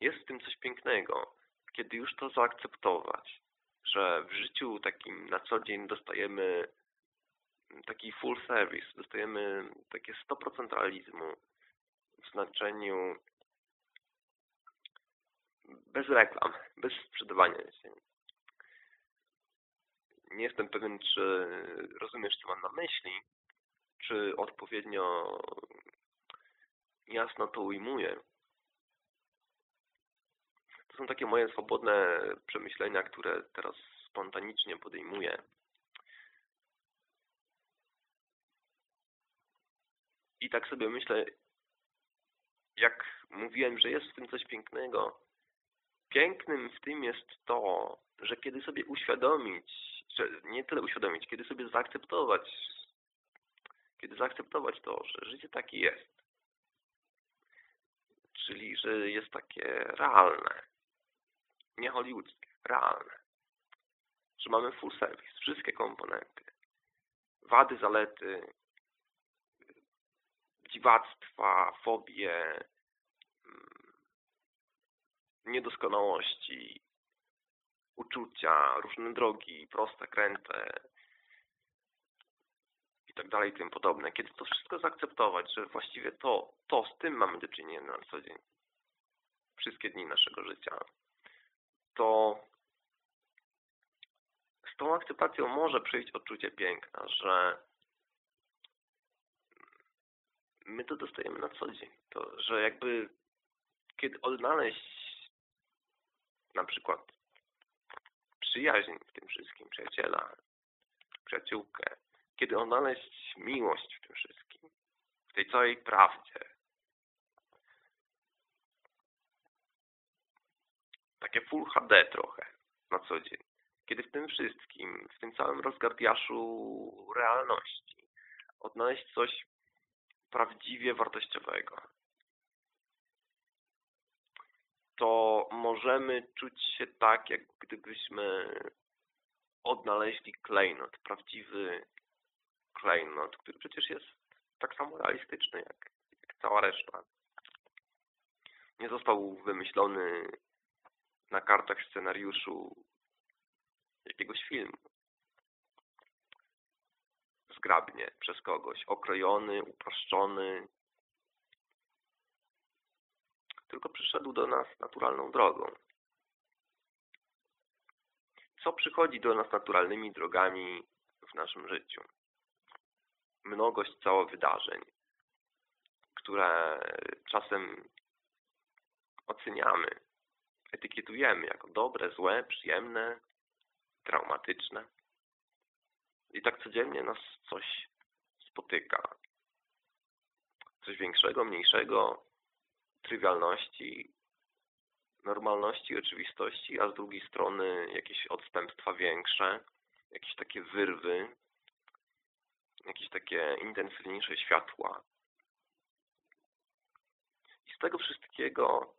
Jest w tym coś pięknego, kiedy już to zaakceptować, że w życiu takim na co dzień dostajemy taki full service, dostajemy takie 100% realizmu w znaczeniu bez reklam, bez sprzedawania się. Nie jestem pewien, czy rozumiesz, co mam na myśli, czy odpowiednio jasno to ujmuję. To są takie moje swobodne przemyślenia, które teraz spontanicznie podejmuję. I tak sobie myślę, jak mówiłem, że jest w tym coś pięknego, pięknym w tym jest to, że kiedy sobie uświadomić, że nie tyle uświadomić, kiedy sobie zaakceptować, kiedy zaakceptować to, że życie takie jest, czyli że jest takie realne, nie hollywoodzkie, realne, że mamy full service, wszystkie komponenty, wady, zalety, dziwactwa, fobie, mm, niedoskonałości, uczucia, różne drogi, proste, kręte i tak dalej, tym podobne. Kiedy to wszystko zaakceptować, że właściwie to, to z tym mamy do czynienia na co dzień, wszystkie dni naszego życia, to z tą akceptacją może przyjść odczucie piękna, że my to dostajemy na co dzień. To, że jakby kiedy odnaleźć na przykład przyjaźń w tym wszystkim, przyjaciela, przyjaciółkę, kiedy odnaleźć miłość w tym wszystkim, w tej całej prawdzie, takie full HD trochę na co dzień, kiedy w tym wszystkim, w tym całym rozgardiaszu realności odnaleźć coś prawdziwie wartościowego, to możemy czuć się tak, jak gdybyśmy odnaleźli klejnot, prawdziwy klejnot, który przecież jest tak samo realistyczny jak, jak cała reszta. Nie został wymyślony na kartach scenariuszu jakiegoś filmu zgrabnie przez kogoś, okrojony, uproszczony, tylko przyszedł do nas naturalną drogą. Co przychodzi do nas naturalnymi drogami w naszym życiu? Mnogość całych wydarzeń, które czasem oceniamy, etykietujemy jako dobre, złe, przyjemne, traumatyczne. I tak codziennie nas coś spotyka. Coś większego, mniejszego, trywialności, normalności, oczywistości, a z drugiej strony jakieś odstępstwa większe, jakieś takie wyrwy, jakieś takie intensywniejsze światła. I z tego wszystkiego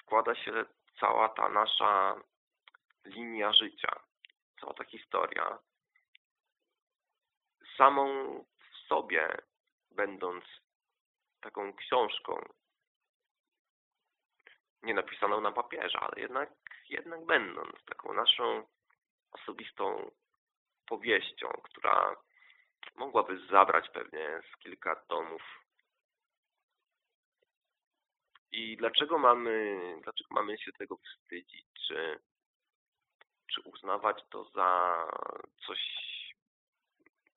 składa się cała ta nasza linia życia, cała ta historia, samą w sobie, będąc taką książką, nie napisaną na papierze, ale jednak, jednak będąc taką naszą osobistą powieścią, która mogłaby zabrać pewnie z kilka tomów. I dlaczego mamy, dlaczego mamy się tego wstydzić? Czy, czy uznawać to za coś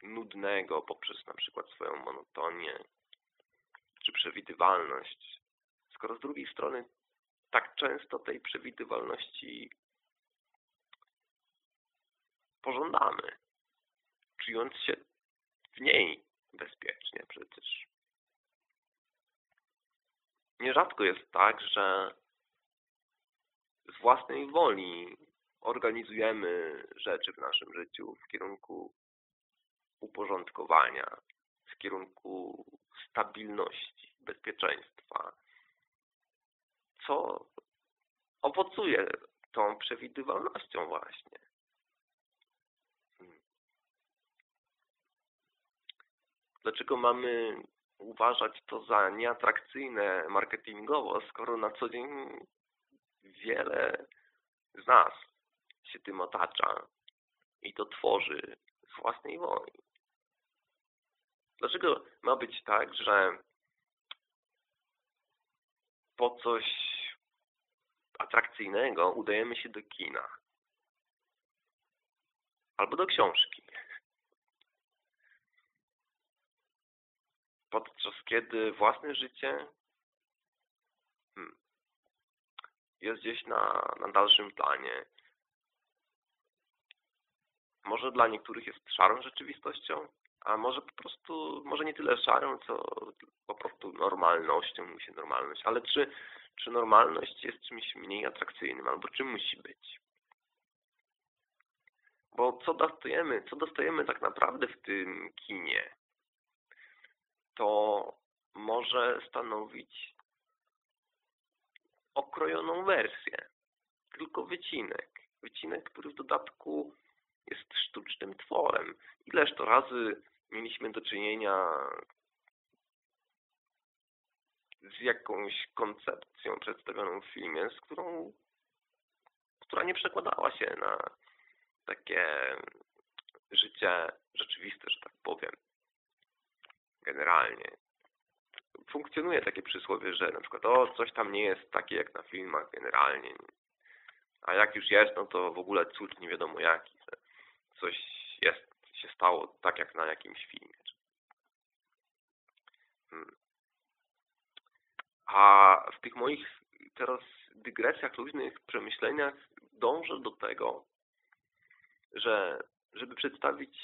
nudnego poprzez na przykład swoją monotonię czy przewidywalność, skoro z drugiej strony tak często tej przewidywalności pożądamy, czując się w niej bezpiecznie przecież. Nierzadko jest tak, że z własnej woli organizujemy rzeczy w naszym życiu w kierunku uporządkowania, w kierunku stabilności, bezpieczeństwa, co owocuje tą przewidywalnością właśnie. Hmm. Dlaczego mamy uważać to za nieatrakcyjne marketingowo, skoro na co dzień wiele z nas się tym otacza i to tworzy z własnej woli. Dlaczego ma być tak, że po coś atrakcyjnego udajemy się do kina. Albo do książki. Podczas kiedy własne życie hmm, jest gdzieś na, na dalszym planie. Może dla niektórych jest szarą rzeczywistością, a może po prostu, może nie tyle szarą, co po prostu normalnością musi normalność. Ale czy, czy normalność jest czymś mniej atrakcyjnym, albo czym musi być? Bo co dostajemy, co dostajemy tak naprawdę w tym kinie, to może stanowić okrojoną wersję, tylko wycinek. Wycinek, który w dodatku jest sztucznym tworem. Ileż to razy mieliśmy do czynienia z jakąś koncepcją przedstawioną w filmie, z którą, która nie przekładała się na takie życie rzeczywiste, że tak powiem. Generalnie. Funkcjonuje takie przysłowie, że na przykład o, coś tam nie jest takie jak na filmach generalnie. A jak już jest, no to w ogóle cud nie wiadomo jaki. Coś jest, się stało tak jak na jakimś filmie. Hmm. A w tych moich teraz dygresjach, luźnych przemyśleniach dążę do tego, że żeby przedstawić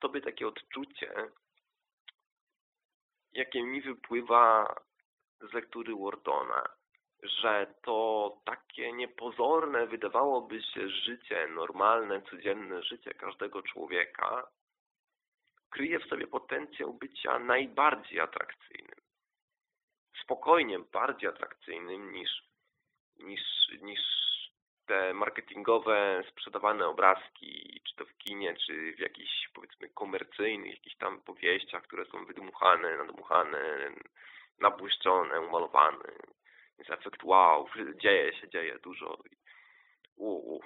Tobie takie odczucie, jakie mi wypływa z lektury Wardona, że to takie niepozorne wydawałoby się życie, normalne, codzienne życie każdego człowieka, kryje w sobie potencjał bycia najbardziej atrakcyjnym. Spokojnie bardziej atrakcyjnym niż, niż, niż te marketingowe, sprzedawane obrazki, czy to w kinie, czy w jakichś powiedzmy komercyjnych, jakichś tam powieściach, które są wydmuchane, nadmuchane, nabłyszczone, umalowane. Jest efekt wow, dzieje się, dzieje dużo. Uuu,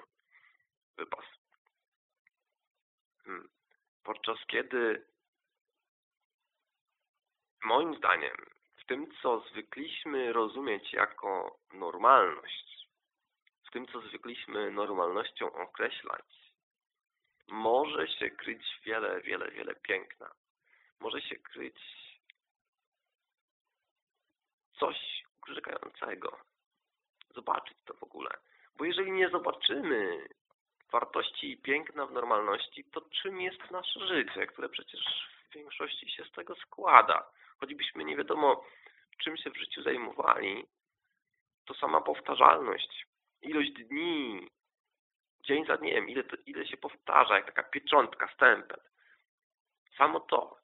wypas. Hmm. Podczas kiedy moim zdaniem w tym, co zwykliśmy rozumieć jako normalność, tym, co zwykliśmy normalnością określać, może się kryć wiele, wiele, wiele piękna. Może się kryć coś urzekającego. Zobaczyć to w ogóle. Bo jeżeli nie zobaczymy wartości i piękna w normalności, to czym jest nasze życie, które przecież w większości się z tego składa. Choćbyśmy nie wiadomo, czym się w życiu zajmowali, to sama powtarzalność, ilość dni, dzień za dniem, ile, to, ile się powtarza, jak taka pieczątka, stempel. Samo to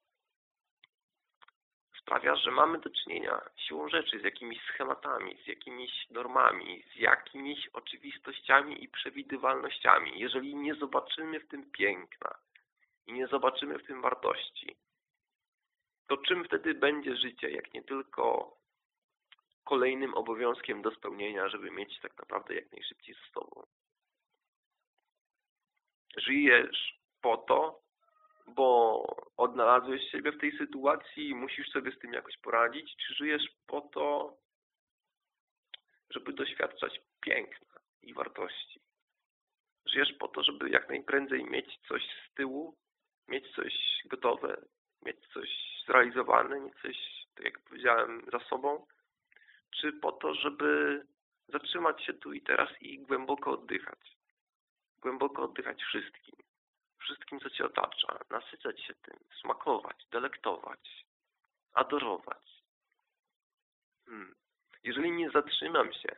sprawia, że mamy do czynienia siłą rzeczy z jakimiś schematami, z jakimiś normami, z jakimiś oczywistościami i przewidywalnościami. Jeżeli nie zobaczymy w tym piękna i nie zobaczymy w tym wartości, to czym wtedy będzie życie, jak nie tylko kolejnym obowiązkiem do spełnienia, żeby mieć tak naprawdę jak najszybciej ze sobą. Żyjesz po to, bo odnalazłeś siebie w tej sytuacji i musisz sobie z tym jakoś poradzić, czy żyjesz po to, żeby doświadczać piękna i wartości. Żyjesz po to, żeby jak najprędzej mieć coś z tyłu, mieć coś gotowe, mieć coś zrealizowane, mieć coś, tak jak powiedziałem, za sobą, czy po to, żeby zatrzymać się tu i teraz i głęboko oddychać. Głęboko oddychać wszystkim wszystkim, co Cię otacza, nasycać się tym, smakować, delektować, adorować. Hmm. Jeżeli nie zatrzymam się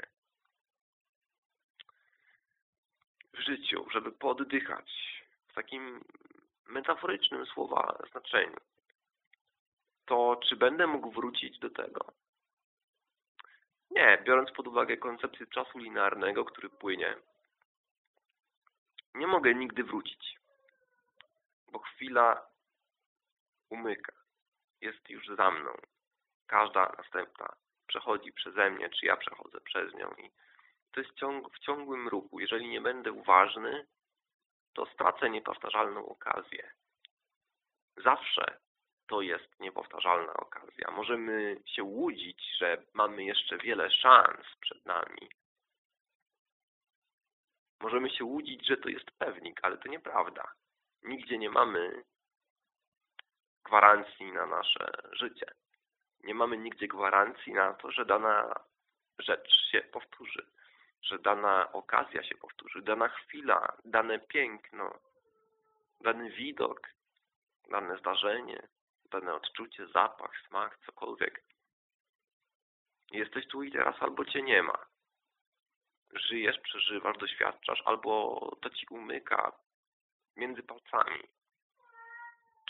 w życiu, żeby pooddychać w takim metaforycznym słowa znaczeniu, to czy będę mógł wrócić do tego? Nie, biorąc pod uwagę koncepcję czasu linearnego, który płynie, nie mogę nigdy wrócić bo chwila umyka. Jest już za mną. Każda następna przechodzi przeze mnie, czy ja przechodzę przez nią. I to jest ciąg, w ciągłym ruchu. Jeżeli nie będę uważny, to stracę niepowtarzalną okazję. Zawsze to jest niepowtarzalna okazja. Możemy się łudzić, że mamy jeszcze wiele szans przed nami. Możemy się łudzić, że to jest pewnik, ale to nieprawda. Nigdzie nie mamy gwarancji na nasze życie. Nie mamy nigdzie gwarancji na to, że dana rzecz się powtórzy, że dana okazja się powtórzy, dana chwila, dane piękno, dany widok, dane zdarzenie, dane odczucie, zapach, smak, cokolwiek. Jesteś tu i teraz, albo cię nie ma. Żyjesz, przeżywasz, doświadczasz, albo to ci umyka między palcami.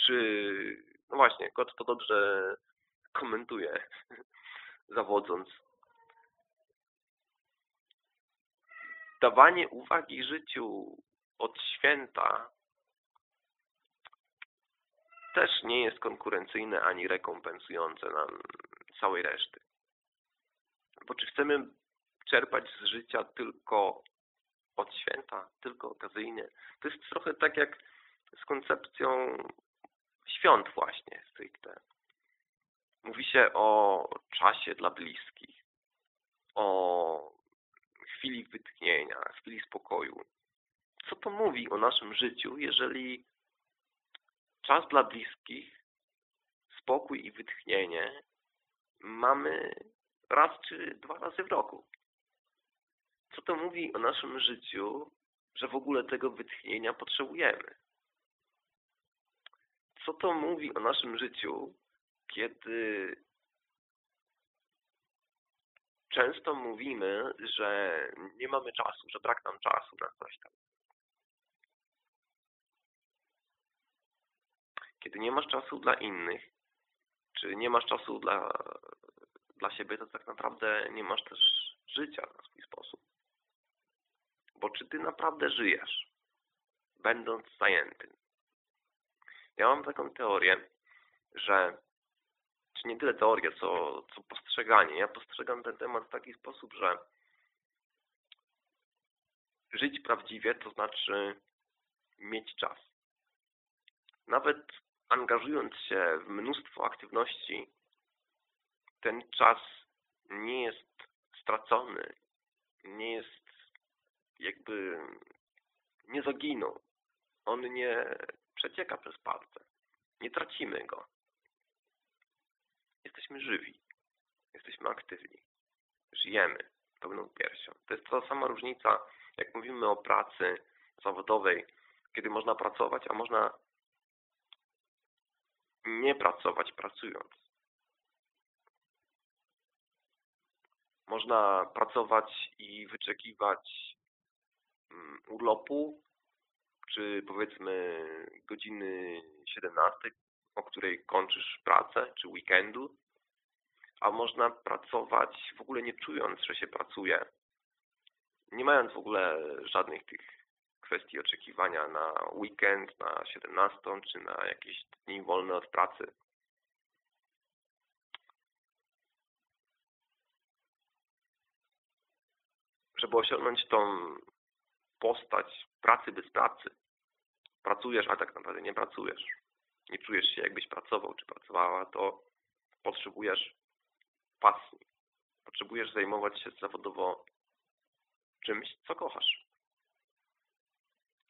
Czy, no właśnie, kot to dobrze komentuje, zawodząc. Dawanie uwagi życiu od święta też nie jest konkurencyjne ani rekompensujące nam całej reszty. Bo czy chcemy czerpać z życia tylko od święta, tylko okazyjnie? To jest trochę tak jak z koncepcją świąt właśnie stricte. Mówi się o czasie dla bliskich, o chwili wytchnienia, chwili spokoju. Co to mówi o naszym życiu, jeżeli czas dla bliskich, spokój i wytchnienie mamy raz czy dwa razy w roku. Co to mówi o naszym życiu, że w ogóle tego wytchnienia potrzebujemy? Co to mówi o naszym życiu, kiedy często mówimy, że nie mamy czasu, że brak nam czasu na coś tam. Kiedy nie masz czasu dla innych, czy nie masz czasu dla, dla siebie, to tak naprawdę nie masz też życia na swój sposób. Bo czy ty naprawdę żyjesz, będąc zajętym? Ja mam taką teorię, że czy nie tyle teorię, co, co postrzeganie. Ja postrzegam ten temat w taki sposób, że żyć prawdziwie to znaczy mieć czas. Nawet angażując się w mnóstwo aktywności, ten czas nie jest stracony, nie jest jakby nie zaginął. On nie przecieka przez palce. Nie tracimy go. Jesteśmy żywi. Jesteśmy aktywni. Żyjemy pełną piersią. To jest ta sama różnica, jak mówimy o pracy zawodowej, kiedy można pracować, a można nie pracować pracując. Można pracować i wyczekiwać mm, urlopu, czy powiedzmy godziny 17, o której kończysz pracę, czy weekendu, a można pracować w ogóle nie czując, że się pracuje, nie mając w ogóle żadnych tych kwestii oczekiwania na weekend, na 17 czy na jakieś dni wolne od pracy. Żeby osiągnąć tą postać pracy bez pracy. Pracujesz, a tak naprawdę nie pracujesz. Nie czujesz się jakbyś pracował czy pracowała, to potrzebujesz pasji. Potrzebujesz zajmować się zawodowo czymś, co kochasz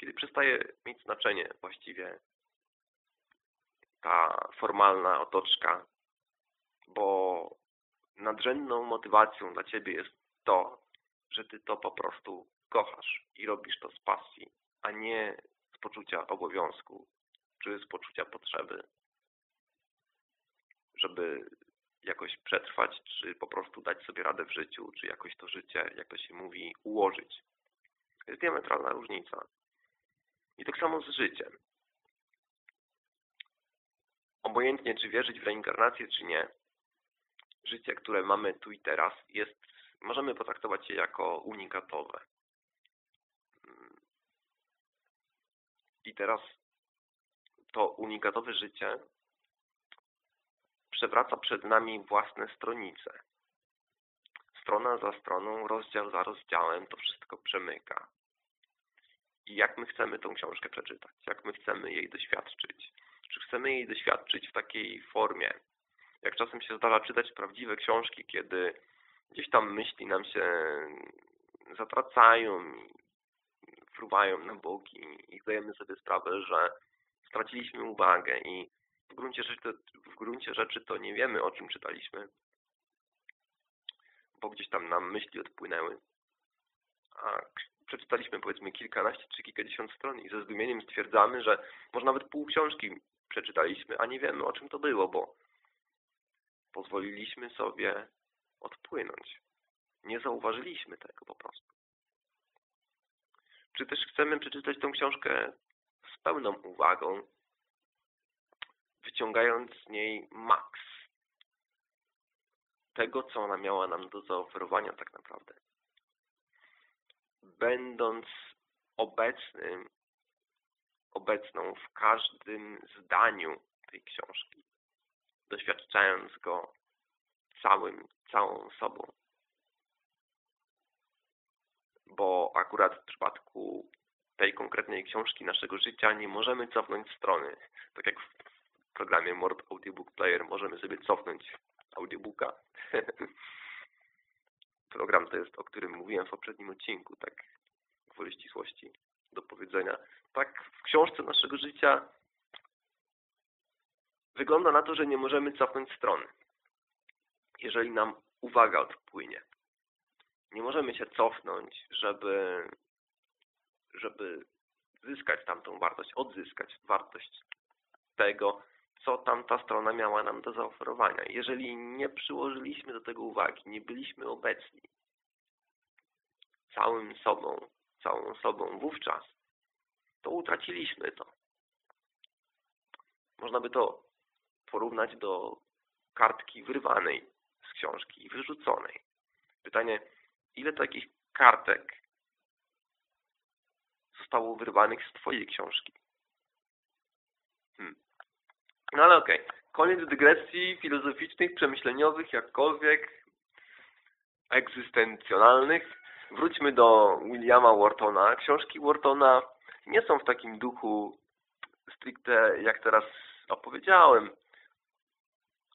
kiedy przestaje mieć znaczenie właściwie ta formalna otoczka, bo nadrzędną motywacją dla Ciebie jest to, że Ty to po prostu kochasz i robisz to z pasji, a nie z poczucia obowiązku czy z poczucia potrzeby, żeby jakoś przetrwać, czy po prostu dać sobie radę w życiu, czy jakoś to życie, jak to się mówi, ułożyć. To jest diametralna różnica. I tak samo z życiem. Obojętnie, czy wierzyć w reinkarnację, czy nie, życie, które mamy tu i teraz, jest, możemy potraktować je jako unikatowe. I teraz to unikatowe życie przewraca przed nami własne stronice. Strona za stroną, rozdział za rozdziałem to wszystko przemyka jak my chcemy tą książkę przeczytać, jak my chcemy jej doświadczyć. czy chcemy jej doświadczyć w takiej formie. Jak czasem się zdarza czytać prawdziwe książki, kiedy gdzieś tam myśli nam się zatracają i fruwają na boki i zdajemy sobie sprawę, że straciliśmy uwagę i w gruncie rzeczy w gruncie rzeczy to nie wiemy, o czym czytaliśmy, bo gdzieś tam nam myśli odpłynęły. A przeczytaliśmy powiedzmy kilkanaście czy kilkadziesiąt stron i ze zdumieniem stwierdzamy, że może nawet pół książki przeczytaliśmy, a nie wiemy o czym to było, bo pozwoliliśmy sobie odpłynąć. Nie zauważyliśmy tego po prostu. Czy też chcemy przeczytać tą książkę z pełną uwagą, wyciągając z niej maks tego, co ona miała nam do zaoferowania tak naprawdę. Będąc obecnym, obecną w każdym zdaniu tej książki, doświadczając go całym, całą sobą. Bo akurat w przypadku tej konkretnej książki naszego życia nie możemy cofnąć strony. Tak jak w programie Mord Audiobook Player możemy sobie cofnąć audiobooka. Program to jest, o którym mówiłem w poprzednim odcinku, tak gwoli ścisłości do powiedzenia. Tak w książce naszego życia wygląda na to, że nie możemy cofnąć strony. Jeżeli nam uwaga odpłynie. Nie możemy się cofnąć, żeby, żeby zyskać tamtą wartość, odzyskać wartość tego, co tamta strona miała nam do zaoferowania. Jeżeli nie przyłożyliśmy do tego uwagi, nie byliśmy obecni całym sobą, całą sobą wówczas, to utraciliśmy to. Można by to porównać do kartki wyrwanej z książki i wyrzuconej. Pytanie, ile takich kartek zostało wyrwanych z Twojej książki? No ale okej. Okay. Koniec dygresji filozoficznych, przemyśleniowych, jakkolwiek egzystencjonalnych. Wróćmy do Williama Whartona. Książki Whartona nie są w takim duchu stricte, jak teraz opowiedziałem.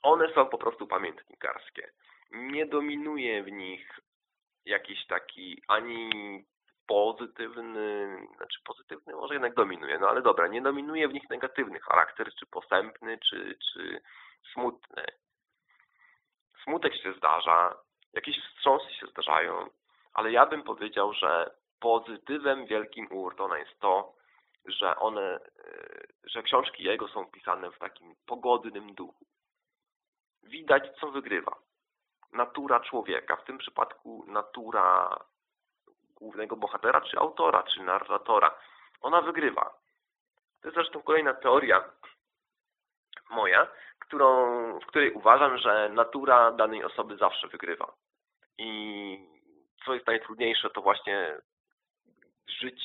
One są po prostu pamiętnikarskie. Nie dominuje w nich jakiś taki ani pozytywny, znaczy pozytywny może jednak dominuje, no ale dobra, nie dominuje w nich negatywny charakter, czy posępny, czy, czy smutny. Smutek się zdarza, jakieś wstrząsy się zdarzają, ale ja bym powiedział, że pozytywem wielkim u Urtona jest to, że one, e, że książki jego są pisane w takim pogodnym duchu. Widać, co wygrywa. Natura człowieka, w tym przypadku natura głównego bohatera, czy autora, czy narratora. Ona wygrywa. To jest zresztą kolejna teoria moja, którą, w której uważam, że natura danej osoby zawsze wygrywa. I co jest najtrudniejsze, to właśnie żyć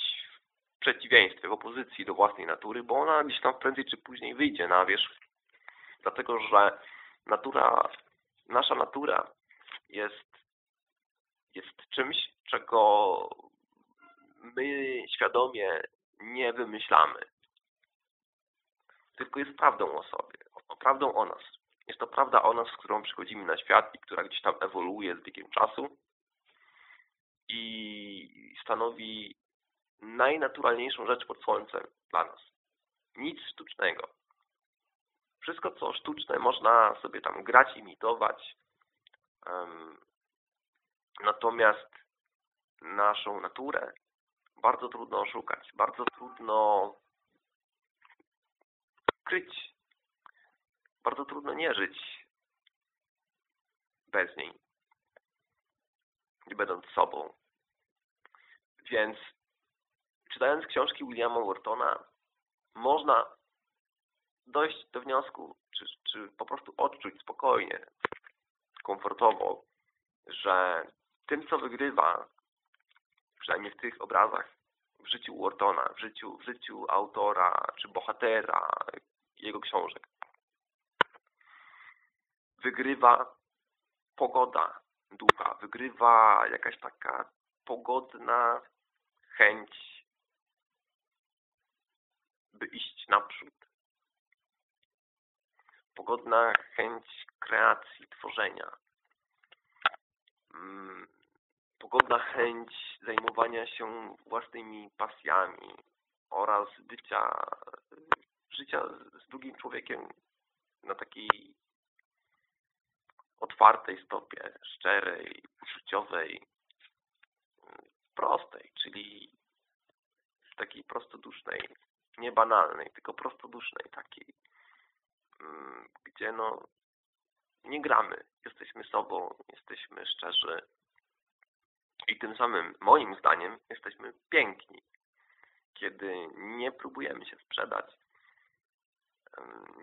w przeciwieństwie, w opozycji do własnej natury, bo ona gdzieś tam prędzej czy później wyjdzie na wierzch. Dlatego, że natura, nasza natura jest, jest czymś, czego my świadomie nie wymyślamy. Tylko jest prawdą o sobie, prawdą o nas. Jest to prawda o nas, z którą przychodzimy na świat i która gdzieś tam ewoluuje z biegiem czasu i stanowi najnaturalniejszą rzecz pod słońcem dla nas. Nic sztucznego. Wszystko, co sztuczne, można sobie tam grać, imitować. Natomiast naszą naturę bardzo trudno oszukać, bardzo trudno kryć, bardzo trudno nie żyć bez niej, nie będąc sobą. Więc czytając książki Williama Whartona można dojść do wniosku, czy, czy po prostu odczuć spokojnie, komfortowo, że tym, co wygrywa, przynajmniej w tych obrazach, w życiu Whartona, w życiu, w życiu autora czy bohatera jego książek, wygrywa pogoda ducha, wygrywa jakaś taka pogodna chęć, by iść naprzód, pogodna chęć kreacji, tworzenia, mm, pogodna chęć zajmowania się własnymi pasjami oraz bycia, życia z drugim człowiekiem na takiej otwartej stopie, szczerej, uczuciowej, prostej, czyli takiej prostodusznej, nie banalnej, tylko prostodusznej takiej, mm, gdzie no nie gramy, jesteśmy sobą, jesteśmy szczerzy i tym samym, moim zdaniem, jesteśmy piękni, kiedy nie próbujemy się sprzedać,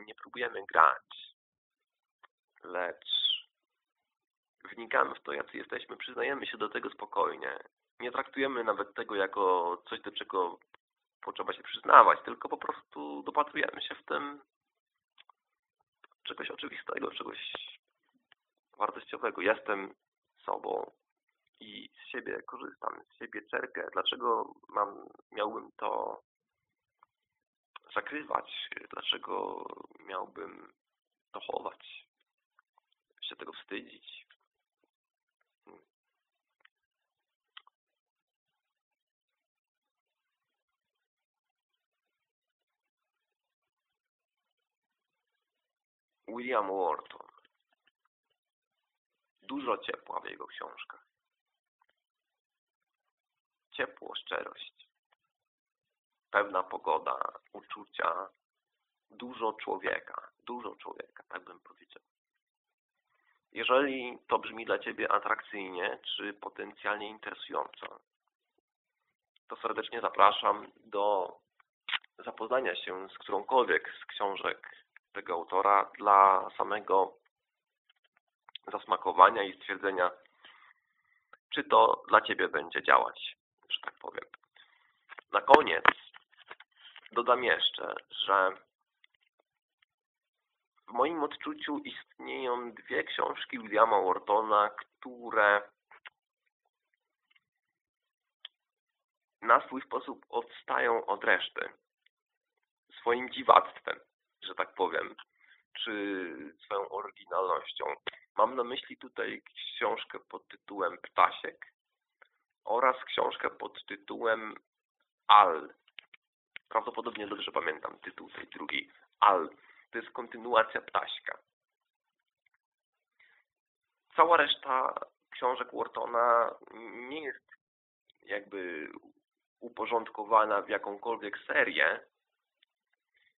nie próbujemy grać, lecz wnikamy w to, jacy jesteśmy, przyznajemy się do tego spokojnie. Nie traktujemy nawet tego jako coś, do czego potrzeba się przyznawać, tylko po prostu dopatrujemy się w tym czegoś oczywistego, czegoś wartościowego. Jestem sobą i z siebie korzystam, z siebie czerpię. Dlaczego mam, miałbym to zakrywać? Dlaczego miałbym to chować? Się tego wstydzić? William Wharton. Dużo ciepła w jego książkach. Ciepło, szczerość, pewna pogoda, uczucia, dużo człowieka, dużo człowieka, tak bym powiedział. Jeżeli to brzmi dla Ciebie atrakcyjnie, czy potencjalnie interesująco, to serdecznie zapraszam do zapoznania się z którąkolwiek z książek tego autora dla samego zasmakowania i stwierdzenia, czy to dla Ciebie będzie działać, że tak powiem. Na koniec dodam jeszcze, że w moim odczuciu istnieją dwie książki Williama Whartona, które na swój sposób odstają od reszty swoim dziwactwem że tak powiem, czy swoją oryginalnością. Mam na myśli tutaj książkę pod tytułem Ptasiek oraz książkę pod tytułem Al. Prawdopodobnie dobrze pamiętam tytuł tej drugiej. Al. To jest kontynuacja Ptaśka. Cała reszta książek Whartona nie jest jakby uporządkowana w jakąkolwiek serię,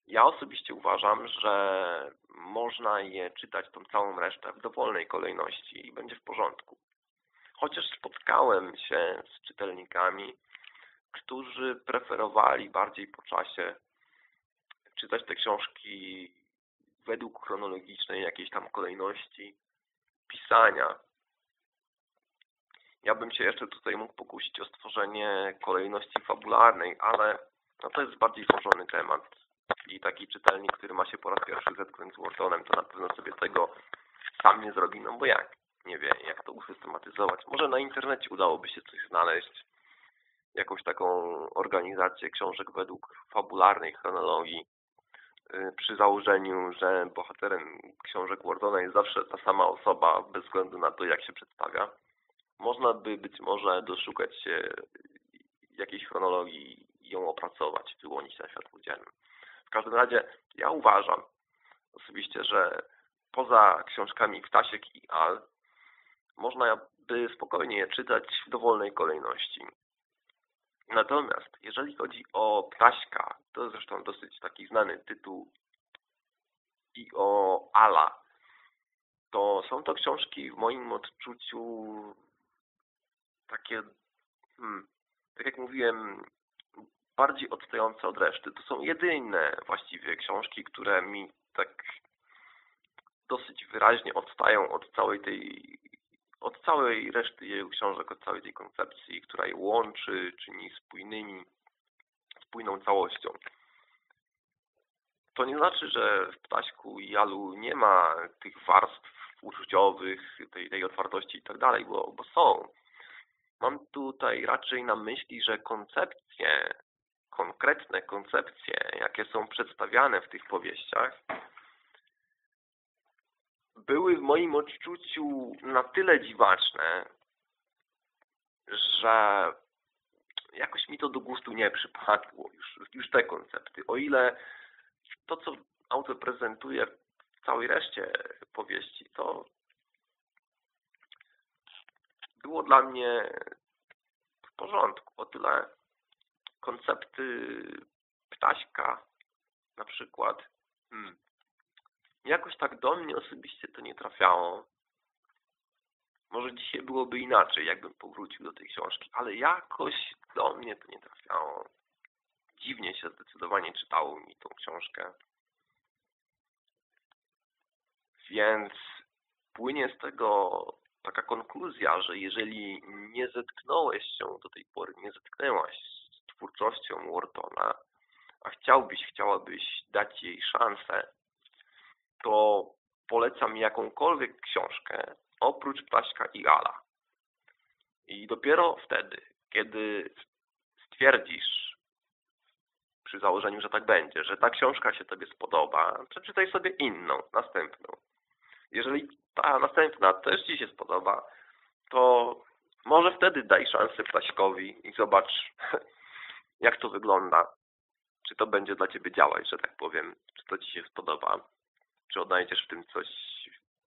ja osobiście uważam, że można je czytać tą całą resztę w dowolnej kolejności i będzie w porządku. Chociaż spotkałem się z czytelnikami, którzy preferowali bardziej po czasie czytać te książki według chronologicznej jakiejś tam kolejności pisania. Ja bym się jeszcze tutaj mógł pokusić o stworzenie kolejności fabularnej, ale no to jest bardziej złożony temat i taki czytelnik, który ma się po raz pierwszy zetknąć z Wordonem, to na pewno sobie tego sam nie zrobi, no bo jak? Nie wie, jak to usystematyzować. Może na internecie udałoby się coś znaleźć, jakąś taką organizację książek według fabularnej chronologii, y, przy założeniu, że bohaterem książek Wardona jest zawsze ta sama osoba, bez względu na to, jak się przedstawia. Można by być może doszukać się jakiejś chronologii i ją opracować, wyłonić na światło dzienne. W każdym razie ja uważam osobiście, że poza książkami Ptasiek i Al można by spokojnie je czytać w dowolnej kolejności. Natomiast jeżeli chodzi o Ptaśka, to zresztą dosyć taki znany tytuł i o Ala, to są to książki w moim odczuciu takie, hmm, tak jak mówiłem, bardziej odstające od reszty. To są jedyne właściwie książki, które mi tak dosyć wyraźnie odstają od całej tej od całej reszty jej książek, od całej tej koncepcji, która je łączy, czyni spójnymi, spójną całością. To nie znaczy, że w Ptaśku i Jalu nie ma tych warstw uczuciowych, tej, tej otwartości i tak dalej, bo, bo są. Mam tutaj raczej na myśli, że koncepcje konkretne koncepcje, jakie są przedstawiane w tych powieściach, były w moim odczuciu na tyle dziwaczne, że jakoś mi to do gustu nie przypadło, już, już te koncepty. O ile to, co autor prezentuje w całej reszcie powieści, to było dla mnie w porządku. O tyle koncepty ptaśka na przykład hmm, jakoś tak do mnie osobiście to nie trafiało. Może dzisiaj byłoby inaczej, jakbym powrócił do tej książki, ale jakoś do mnie to nie trafiało. Dziwnie się zdecydowanie czytało mi tą książkę. Więc płynie z tego taka konkluzja, że jeżeli nie zetknąłeś się do tej pory, nie zetknęłaś z twórczością Whartona, a chciałbyś, chciałabyś dać jej szansę, to polecam jakąkolwiek książkę oprócz Ptaśka i Gala. I dopiero wtedy, kiedy stwierdzisz, przy założeniu, że tak będzie, że ta książka się Tobie spodoba, przeczytaj sobie inną, następną. Jeżeli ta następna też Ci się spodoba, to może wtedy daj szansę Ptaśkowi i zobacz, jak to wygląda. Czy to będzie dla Ciebie działać, że tak powiem, czy to Ci się spodoba, czy odnajdziesz w tym coś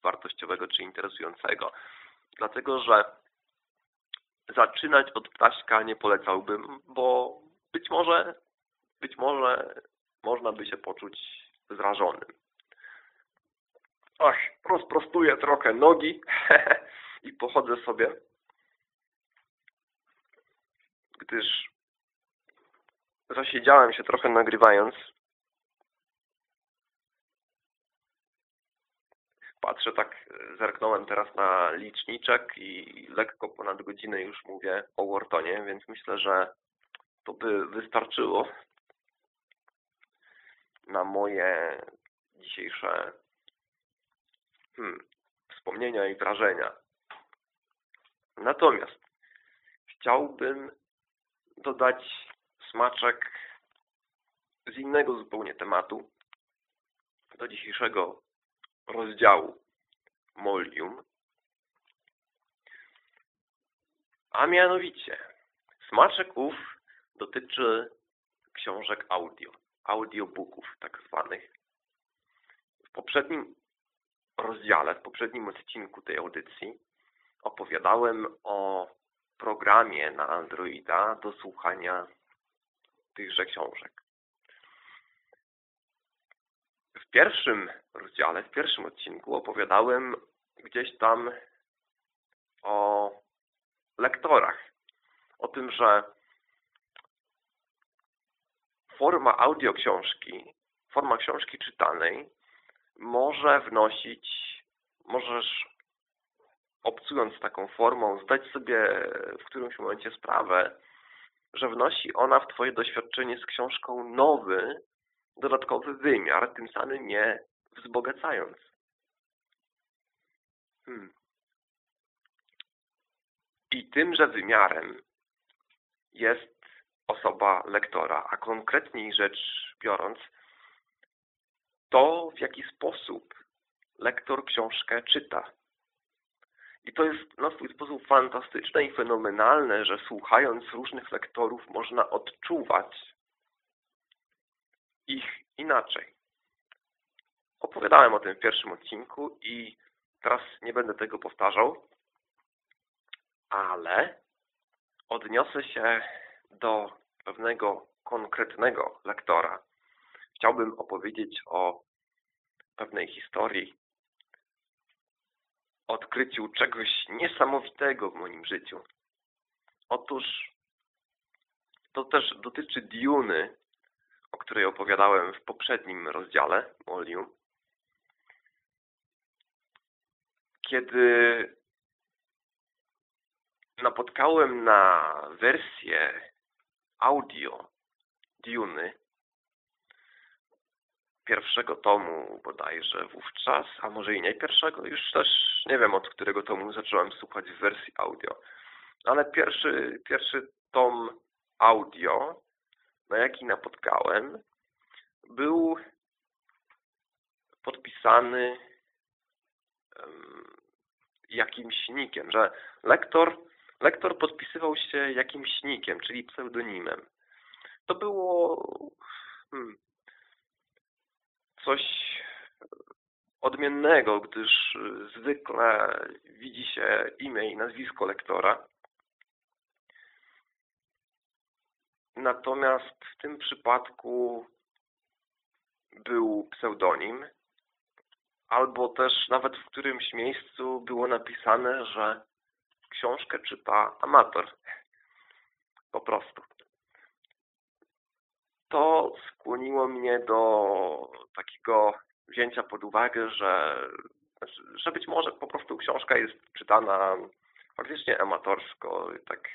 wartościowego czy interesującego. Dlatego, że zaczynać od ptaśka nie polecałbym, bo być może, być może można by się poczuć zrażonym. Ach, rozprostuję trochę nogi i pochodzę sobie, gdyż zasiedziałem się trochę nagrywając patrzę tak, zerknąłem teraz na liczniczek i lekko ponad godzinę już mówię o Whartonie, więc myślę, że to by wystarczyło na moje dzisiejsze hmm, wspomnienia i wrażenia. Natomiast chciałbym dodać smaczek z innego zupełnie tematu do dzisiejszego rozdziału Molium, a mianowicie smaczek ów dotyczy książek audio, audiobooków tak zwanych. W poprzednim rozdziale, w poprzednim odcinku tej audycji opowiadałem o programie na Androida do słuchania tychże książek w pierwszym rozdziale, w pierwszym odcinku opowiadałem gdzieś tam o lektorach. O tym, że forma audioksiążki, forma książki czytanej może wnosić, możesz obcując taką formą, zdać sobie w którymś momencie sprawę, że wnosi ona w Twoje doświadczenie z książką nowy, dodatkowy wymiar, tym samym nie wzbogacając. Hmm. I tymże wymiarem jest osoba lektora, a konkretniej rzecz biorąc, to w jaki sposób lektor książkę czyta. I to jest na swój sposób fantastyczne i fenomenalne, że słuchając różnych lektorów można odczuwać ich inaczej. Opowiadałem o tym w pierwszym odcinku i teraz nie będę tego powtarzał, ale odniosę się do pewnego konkretnego lektora. Chciałbym opowiedzieć o pewnej historii, odkryciu czegoś niesamowitego w moim życiu. Otóż to też dotyczy Diuny, o której opowiadałem w poprzednim rozdziale Molium, kiedy napotkałem na wersję audio Duny pierwszego tomu bodajże wówczas, a może i nie pierwszego, już też nie wiem od którego tomu zacząłem słuchać w wersji audio, ale pierwszy, pierwszy tom audio na jaki napotkałem, był podpisany jakimś nikiem, że lektor, lektor podpisywał się jakimś nikiem, czyli pseudonimem. To było hmm, coś odmiennego, gdyż zwykle widzi się imię i nazwisko lektora. Natomiast w tym przypadku był pseudonim, albo też nawet w którymś miejscu było napisane, że książkę czyta amator. Po prostu. To skłoniło mnie do takiego wzięcia pod uwagę, że, że być może po prostu książka jest czytana faktycznie amatorsko, tak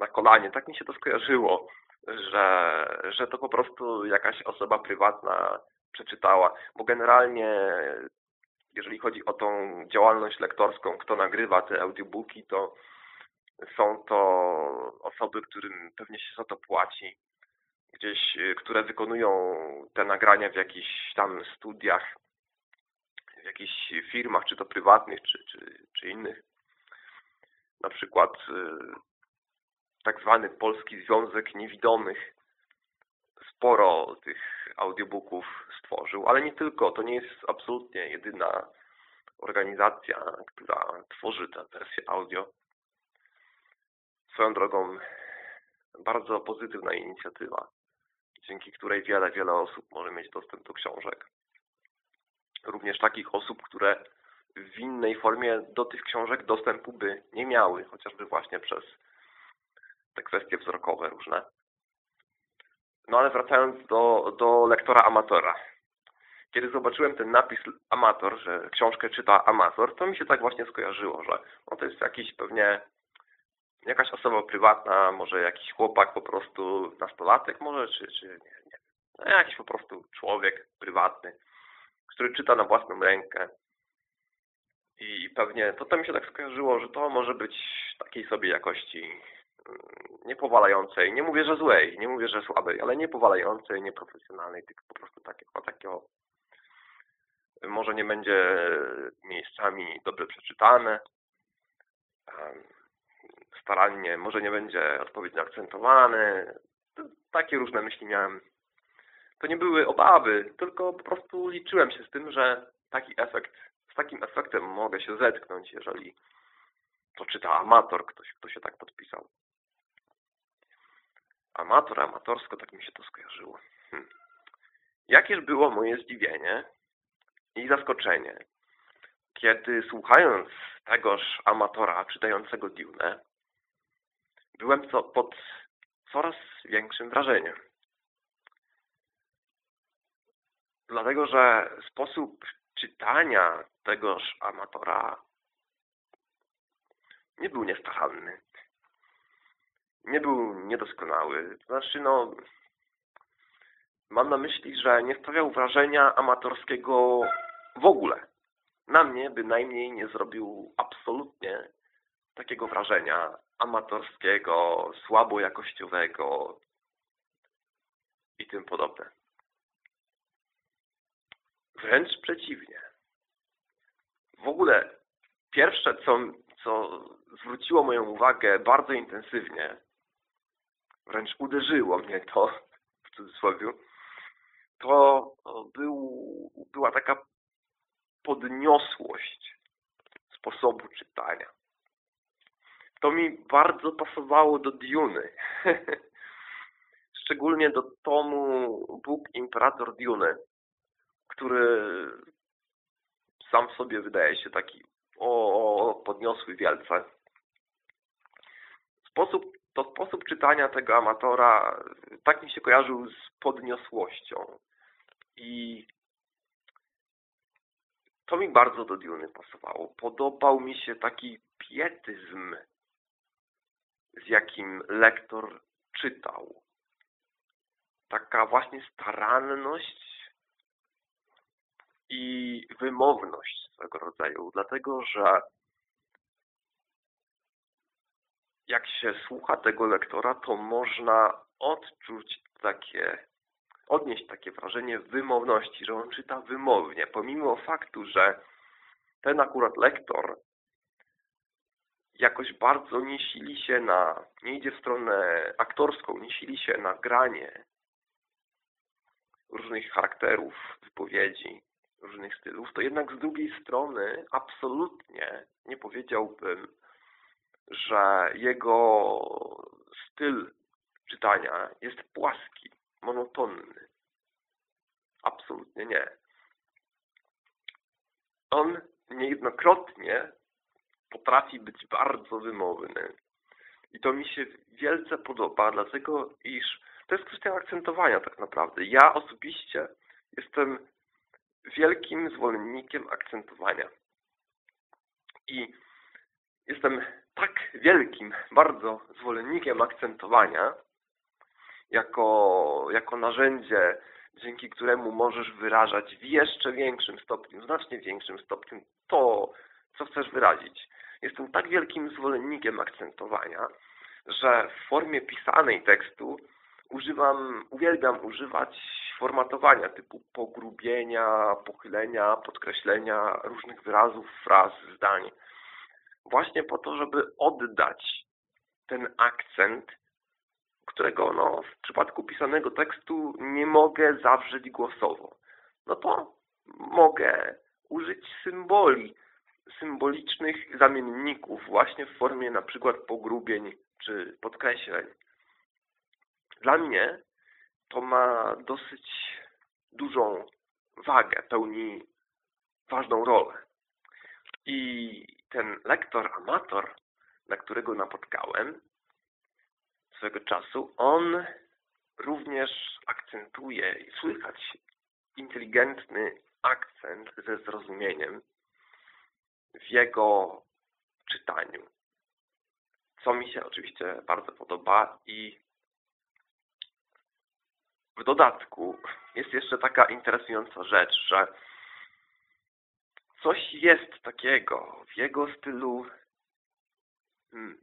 na kolanie. Tak mi się to skojarzyło, że, że to po prostu jakaś osoba prywatna przeczytała, bo generalnie jeżeli chodzi o tą działalność lektorską, kto nagrywa te audiobooki, to są to osoby, którym pewnie się za to płaci, gdzieś, które wykonują te nagrania w jakichś tam studiach, w jakichś firmach, czy to prywatnych, czy, czy, czy innych. Na przykład y, tak zwany Polski Związek Niewidomych sporo tych audiobooków stworzył, ale nie tylko. To nie jest absolutnie jedyna organizacja, która tworzy tę wersję audio. Swoją drogą bardzo pozytywna inicjatywa, dzięki której wiele, wiele osób może mieć dostęp do książek. Również takich osób, które w innej formie do tych książek dostępu by nie miały, chociażby właśnie przez te kwestie wzrokowe różne. No ale wracając do, do lektora amatora. Kiedy zobaczyłem ten napis amator, że książkę czyta amator, to mi się tak właśnie skojarzyło, że no to jest jakiś pewnie jakaś osoba prywatna, może jakiś chłopak po prostu nastolatek może, czy, czy nie, nie. No, jakiś po prostu człowiek prywatny, który czyta na własną rękę. I pewnie to, to mi się tak skojarzyło, że to może być takiej sobie jakości niepowalającej, nie mówię, że złej, nie mówię, że słabej, ale niepowalającej, nieprofesjonalnej, tylko po prostu takiego, takiego może nie będzie miejscami dobrze przeczytane, starannie, może nie będzie odpowiednio akcentowane. Takie różne myśli miałem. To nie były obawy, tylko po prostu liczyłem się z tym, że taki efekt, z takim efektem mogę się zetknąć, jeżeli to czyta amator, ktoś, kto się tak podpisał. Amator, amatorsko, tak mi się to skojarzyło. Hm. Jakież było moje zdziwienie i zaskoczenie, kiedy słuchając tegoż amatora czytającego Dune, byłem co, pod coraz większym wrażeniem. Dlatego, że sposób czytania tegoż amatora nie był niestaranny nie był niedoskonały. Znaczy, no, mam na myśli, że nie stawiał wrażenia amatorskiego w ogóle. Na mnie bynajmniej nie zrobił absolutnie takiego wrażenia amatorskiego, słabo jakościowego i tym podobne. Wręcz przeciwnie. W ogóle pierwsze, co, co zwróciło moją uwagę bardzo intensywnie, wręcz uderzyło mnie to, w cudzysłowie, to był, była taka podniosłość sposobu czytania. To mi bardzo pasowało do Duny. Szczególnie do tomu Bóg Imperator Duny, który sam w sobie wydaje się taki o, podniosły wielce. Sposób to sposób czytania tego amatora tak mi się kojarzył z podniosłością. I to mi bardzo do Duny pasowało. Podobał mi się taki pietyzm, z jakim lektor czytał. Taka właśnie staranność i wymowność swego rodzaju. Dlatego, że jak się słucha tego lektora, to można odczuć takie, odnieść takie wrażenie wymowności, że on czyta wymownie, pomimo faktu, że ten akurat lektor jakoś bardzo nie sili się na, nie idzie w stronę aktorską, nie sili się na granie różnych charakterów, wypowiedzi, różnych stylów, to jednak z drugiej strony absolutnie nie powiedziałbym, że jego styl czytania jest płaski, monotonny. Absolutnie nie. On niejednokrotnie potrafi być bardzo wymowny. I to mi się wielce podoba, dlatego iż to jest kwestia akcentowania tak naprawdę. Ja osobiście jestem wielkim zwolennikiem akcentowania. I jestem tak wielkim, bardzo zwolennikiem akcentowania, jako, jako narzędzie, dzięki któremu możesz wyrażać w jeszcze większym stopniu, znacznie większym stopniu to, co chcesz wyrazić. Jestem tak wielkim zwolennikiem akcentowania, że w formie pisanej tekstu używam, uwielbiam używać formatowania typu pogrubienia, pochylenia, podkreślenia różnych wyrazów, fraz, zdań. Właśnie po to, żeby oddać ten akcent, którego no, w przypadku pisanego tekstu nie mogę zawrzeć głosowo. No to mogę użyć symboli, symbolicznych zamienników właśnie w formie na przykład pogrubień czy podkreśleń. Dla mnie to ma dosyć dużą wagę, pełni ważną rolę. I ten lektor amator, na którego napotkałem swego czasu, on również akcentuje i słychać inteligentny akcent ze zrozumieniem w jego czytaniu. Co mi się oczywiście bardzo podoba i w dodatku jest jeszcze taka interesująca rzecz, że coś jest takiego w jego stylu hmm,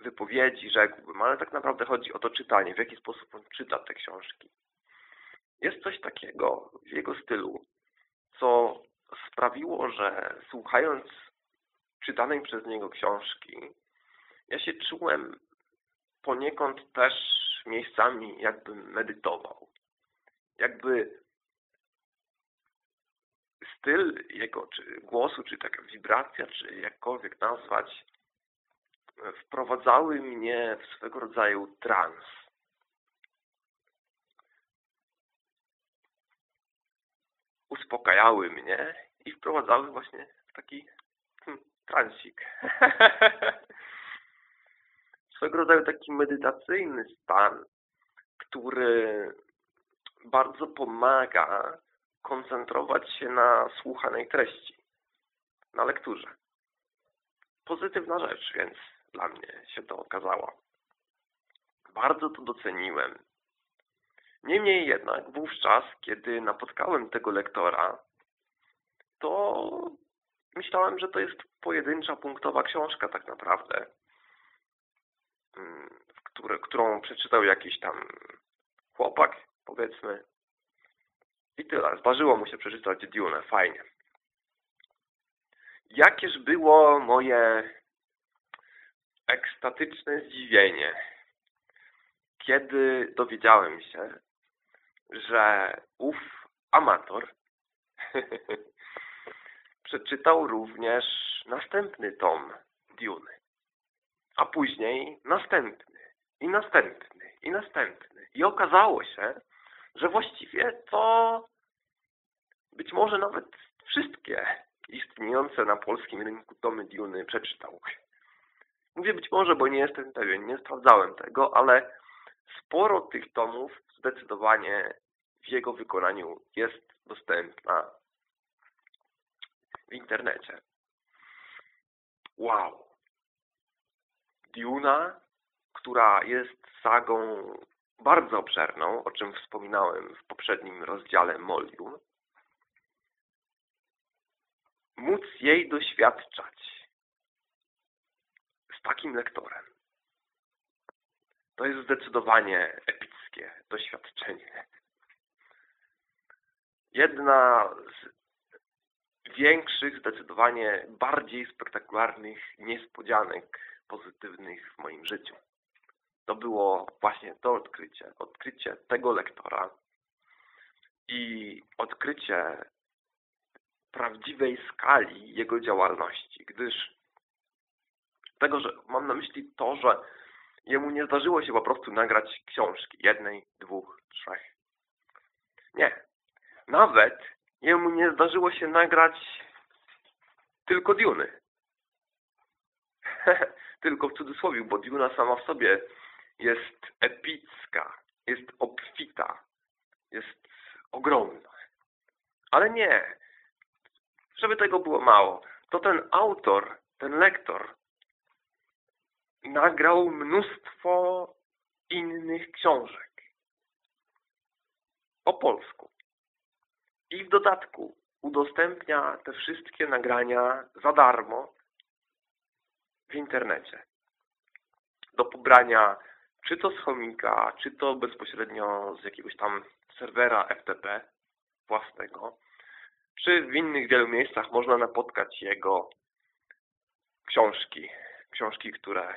wypowiedzi, rzekłbym, ale tak naprawdę chodzi o to czytanie, w jaki sposób on czyta te książki. Jest coś takiego w jego stylu, co sprawiło, że słuchając czytanej przez niego książki, ja się czułem poniekąd też miejscami jakbym medytował. Jakby styl jego, czy głosu, czy taka wibracja, czy jakkolwiek nazwać, wprowadzały mnie w swego rodzaju trans. Uspokajały mnie i wprowadzały właśnie w taki hmm, transik. swego rodzaju taki medytacyjny stan, który bardzo pomaga koncentrować się na słuchanej treści, na lekturze. Pozytywna rzecz, więc dla mnie się to okazało. Bardzo to doceniłem. Niemniej jednak wówczas, kiedy napotkałem tego lektora, to myślałem, że to jest pojedyncza punktowa książka tak naprawdę. Mm, które, którą przeczytał jakiś tam chłopak, powiedzmy. I tyle. Zdarzyło mu się przeczytać Dune. Fajnie. Jakież było moje ekstatyczne zdziwienie, kiedy dowiedziałem się, że ów amator przeczytał również następny tom Dune a później następny i następny i następny. I okazało się, że właściwie to być może nawet wszystkie istniejące na polskim rynku tomy Duny przeczytał. Mówię być może, bo nie jestem pewien, nie sprawdzałem tego, ale sporo tych tomów zdecydowanie w jego wykonaniu jest dostępna w internecie. Wow! Duna, która jest sagą bardzo obszerną, o czym wspominałem w poprzednim rozdziale Molium, móc jej doświadczać z takim lektorem. To jest zdecydowanie epickie doświadczenie. Jedna z większych, zdecydowanie bardziej spektakularnych niespodzianek pozytywnych w moim życiu. To było właśnie to odkrycie. Odkrycie tego lektora i odkrycie prawdziwej skali jego działalności, gdyż tego, że mam na myśli to, że jemu nie zdarzyło się po prostu nagrać książki, jednej, dwóch, trzech. Nie. Nawet jemu nie zdarzyło się nagrać tylko Duny. tylko w cudzysłowie, bo Duna sama w sobie jest epicka, jest obfita, jest ogromna. Ale nie. Żeby tego było mało, to ten autor, ten lektor nagrał mnóstwo innych książek o polsku. I w dodatku udostępnia te wszystkie nagrania za darmo w internecie. Do pobrania czy to z chomika, czy to bezpośrednio z jakiegoś tam serwera FTP własnego, czy w innych wielu miejscach można napotkać jego książki, książki, które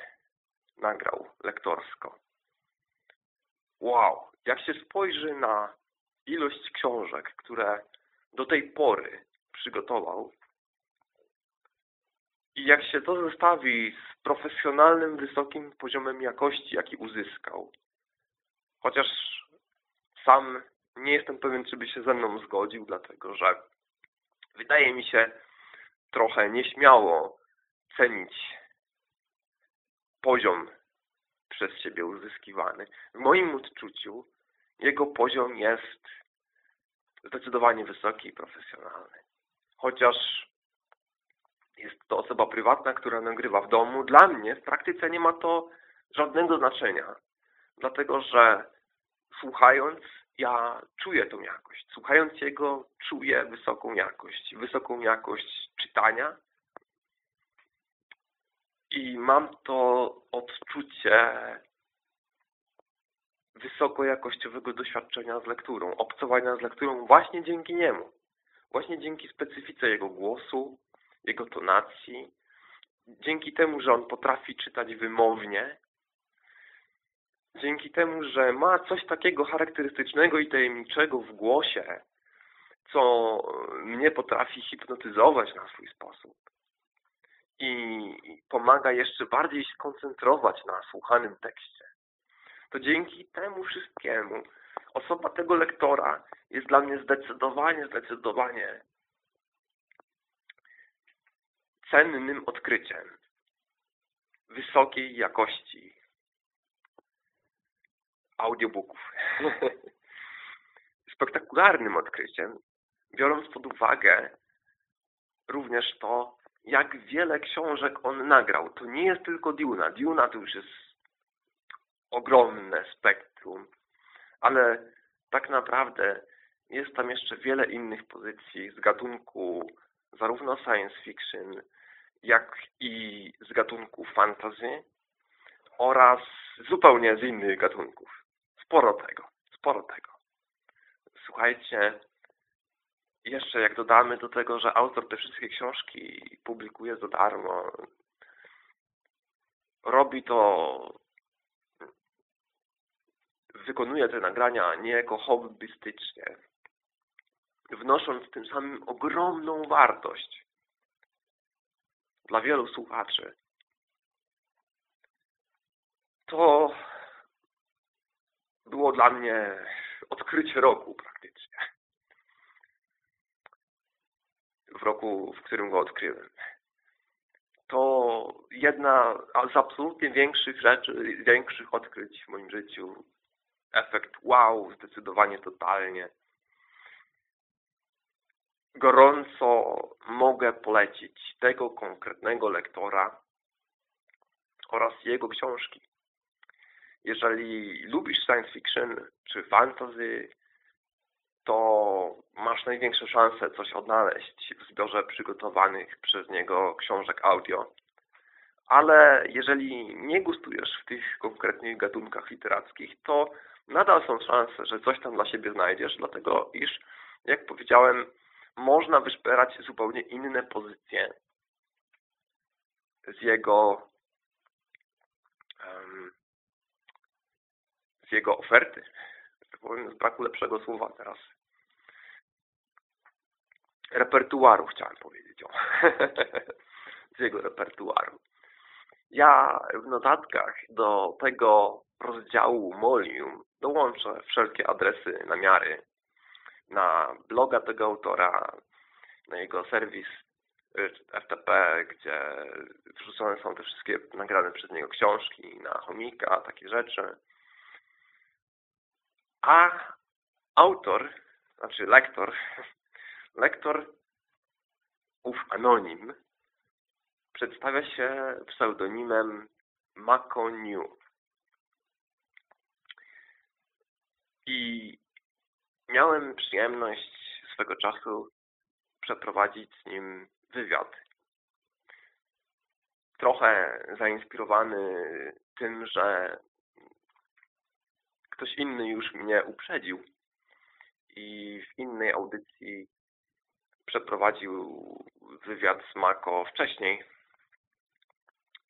nagrał lektorsko. Wow, jak się spojrzy na ilość książek, które do tej pory przygotował i jak się to zestawi z profesjonalnym, wysokim poziomem jakości, jaki uzyskał, chociaż sam nie jestem pewien, czy by się ze mną zgodził, dlatego że wydaje mi się trochę nieśmiało cenić poziom przez siebie uzyskiwany. W moim odczuciu jego poziom jest zdecydowanie wysoki i profesjonalny. Chociaż jest to osoba prywatna, która nagrywa w domu, dla mnie w praktyce nie ma to żadnego znaczenia. Dlatego, że słuchając, ja czuję tą jakość. Słuchając jego, czuję wysoką jakość. Wysoką jakość czytania. I mam to odczucie wysokojakościowego doświadczenia z lekturą, obcowania z lekturą właśnie dzięki niemu. Właśnie dzięki specyfice jego głosu, jego tonacji, dzięki temu, że on potrafi czytać wymownie, dzięki temu, że ma coś takiego charakterystycznego i tajemniczego w głosie, co mnie potrafi hipnotyzować na swój sposób. I pomaga jeszcze bardziej skoncentrować na słuchanym tekście. To dzięki temu wszystkiemu osoba tego lektora jest dla mnie zdecydowanie, zdecydowanie cennym odkryciem wysokiej jakości audiobooków. Spektakularnym odkryciem, biorąc pod uwagę również to, jak wiele książek on nagrał. To nie jest tylko Duna. Duna to już jest ogromne spektrum, ale tak naprawdę jest tam jeszcze wiele innych pozycji z gatunku zarówno science fiction, jak i z gatunku fantasy oraz zupełnie z innych gatunków. Sporo tego, sporo tego. Słuchajcie, jeszcze jak dodamy do tego, że autor te wszystkie książki publikuje za darmo, robi to wykonuje te nagrania niejako hobbystycznie, wnosząc tym samym ogromną wartość dla wielu słuchaczy, to było dla mnie odkrycie roku praktycznie. W roku, w którym go odkryłem. To jedna z absolutnie większych rzeczy, większych odkryć w moim życiu efekt wow, zdecydowanie totalnie. Gorąco mogę polecić tego konkretnego lektora oraz jego książki. Jeżeli lubisz science fiction czy fantasy, to masz największe szanse coś odnaleźć w zbiorze przygotowanych przez niego książek audio. Ale jeżeli nie gustujesz w tych konkretnych gatunkach literackich, to nadal są szanse, że coś tam dla siebie znajdziesz, dlatego iż, jak powiedziałem, można wyszperać zupełnie inne pozycje z jego z jego oferty. Tak powiem, z braku lepszego słowa teraz. Repertuaru chciałem powiedzieć. O. z jego repertuaru. Ja w notatkach do tego rozdziału Molium dołączę wszelkie adresy, namiary na bloga tego autora, na jego serwis y, FTP, gdzie wrzucone są te wszystkie nagrane przez niego książki, na chomika, takie rzeczy. A autor, znaczy lektor, lektor ów anonim przedstawia się pseudonimem Mako New. I miałem przyjemność swego czasu przeprowadzić z nim wywiad. Trochę zainspirowany tym, że ktoś inny już mnie uprzedził i w innej audycji przeprowadził wywiad z Mako wcześniej,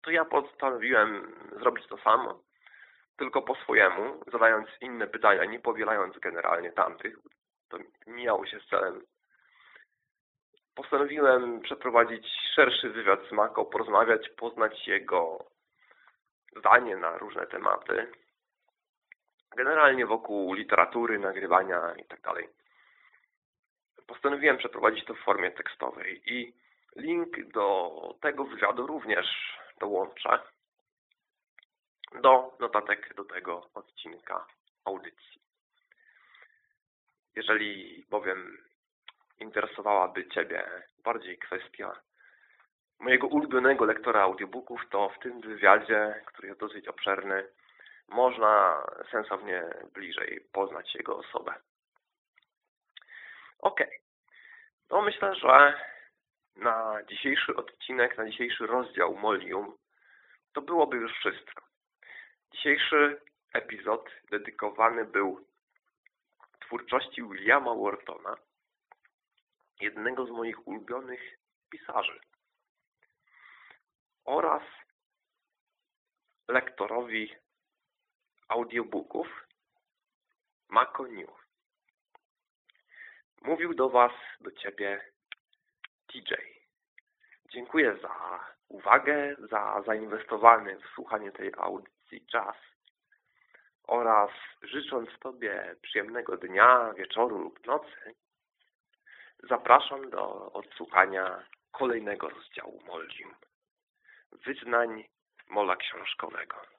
to ja postanowiłem zrobić to samo, tylko po swojemu, zadając inne pytania, nie powielając generalnie tamtych. To mijało się z celem. Postanowiłem przeprowadzić szerszy wywiad z Mako, porozmawiać, poznać jego zdanie na różne tematy. Generalnie wokół literatury, nagrywania itd. Tak Postanowiłem przeprowadzić to w formie tekstowej i link do tego wywiadu również dołączę do notatek do tego odcinka audycji. Jeżeli bowiem interesowałaby Ciebie bardziej kwestia mojego ulubionego lektora audiobooków, to w tym wywiadzie, który jest dosyć obszerny, można sensownie bliżej poznać jego osobę. Ok. No myślę, że na dzisiejszy odcinek, na dzisiejszy rozdział Molium to byłoby już wszystko. Dzisiejszy epizod dedykowany był twórczości Williama Whartona, jednego z moich ulubionych pisarzy oraz lektorowi audiobooków Mako New. Mówił do Was, do Ciebie TJ. Dziękuję za uwagę, za zainwestowany w słuchanie tej audycji czas oraz życząc Tobie przyjemnego dnia, wieczoru lub nocy, zapraszam do odsłuchania kolejnego rozdziału Moldzium. Wyznań Mola Książkowego.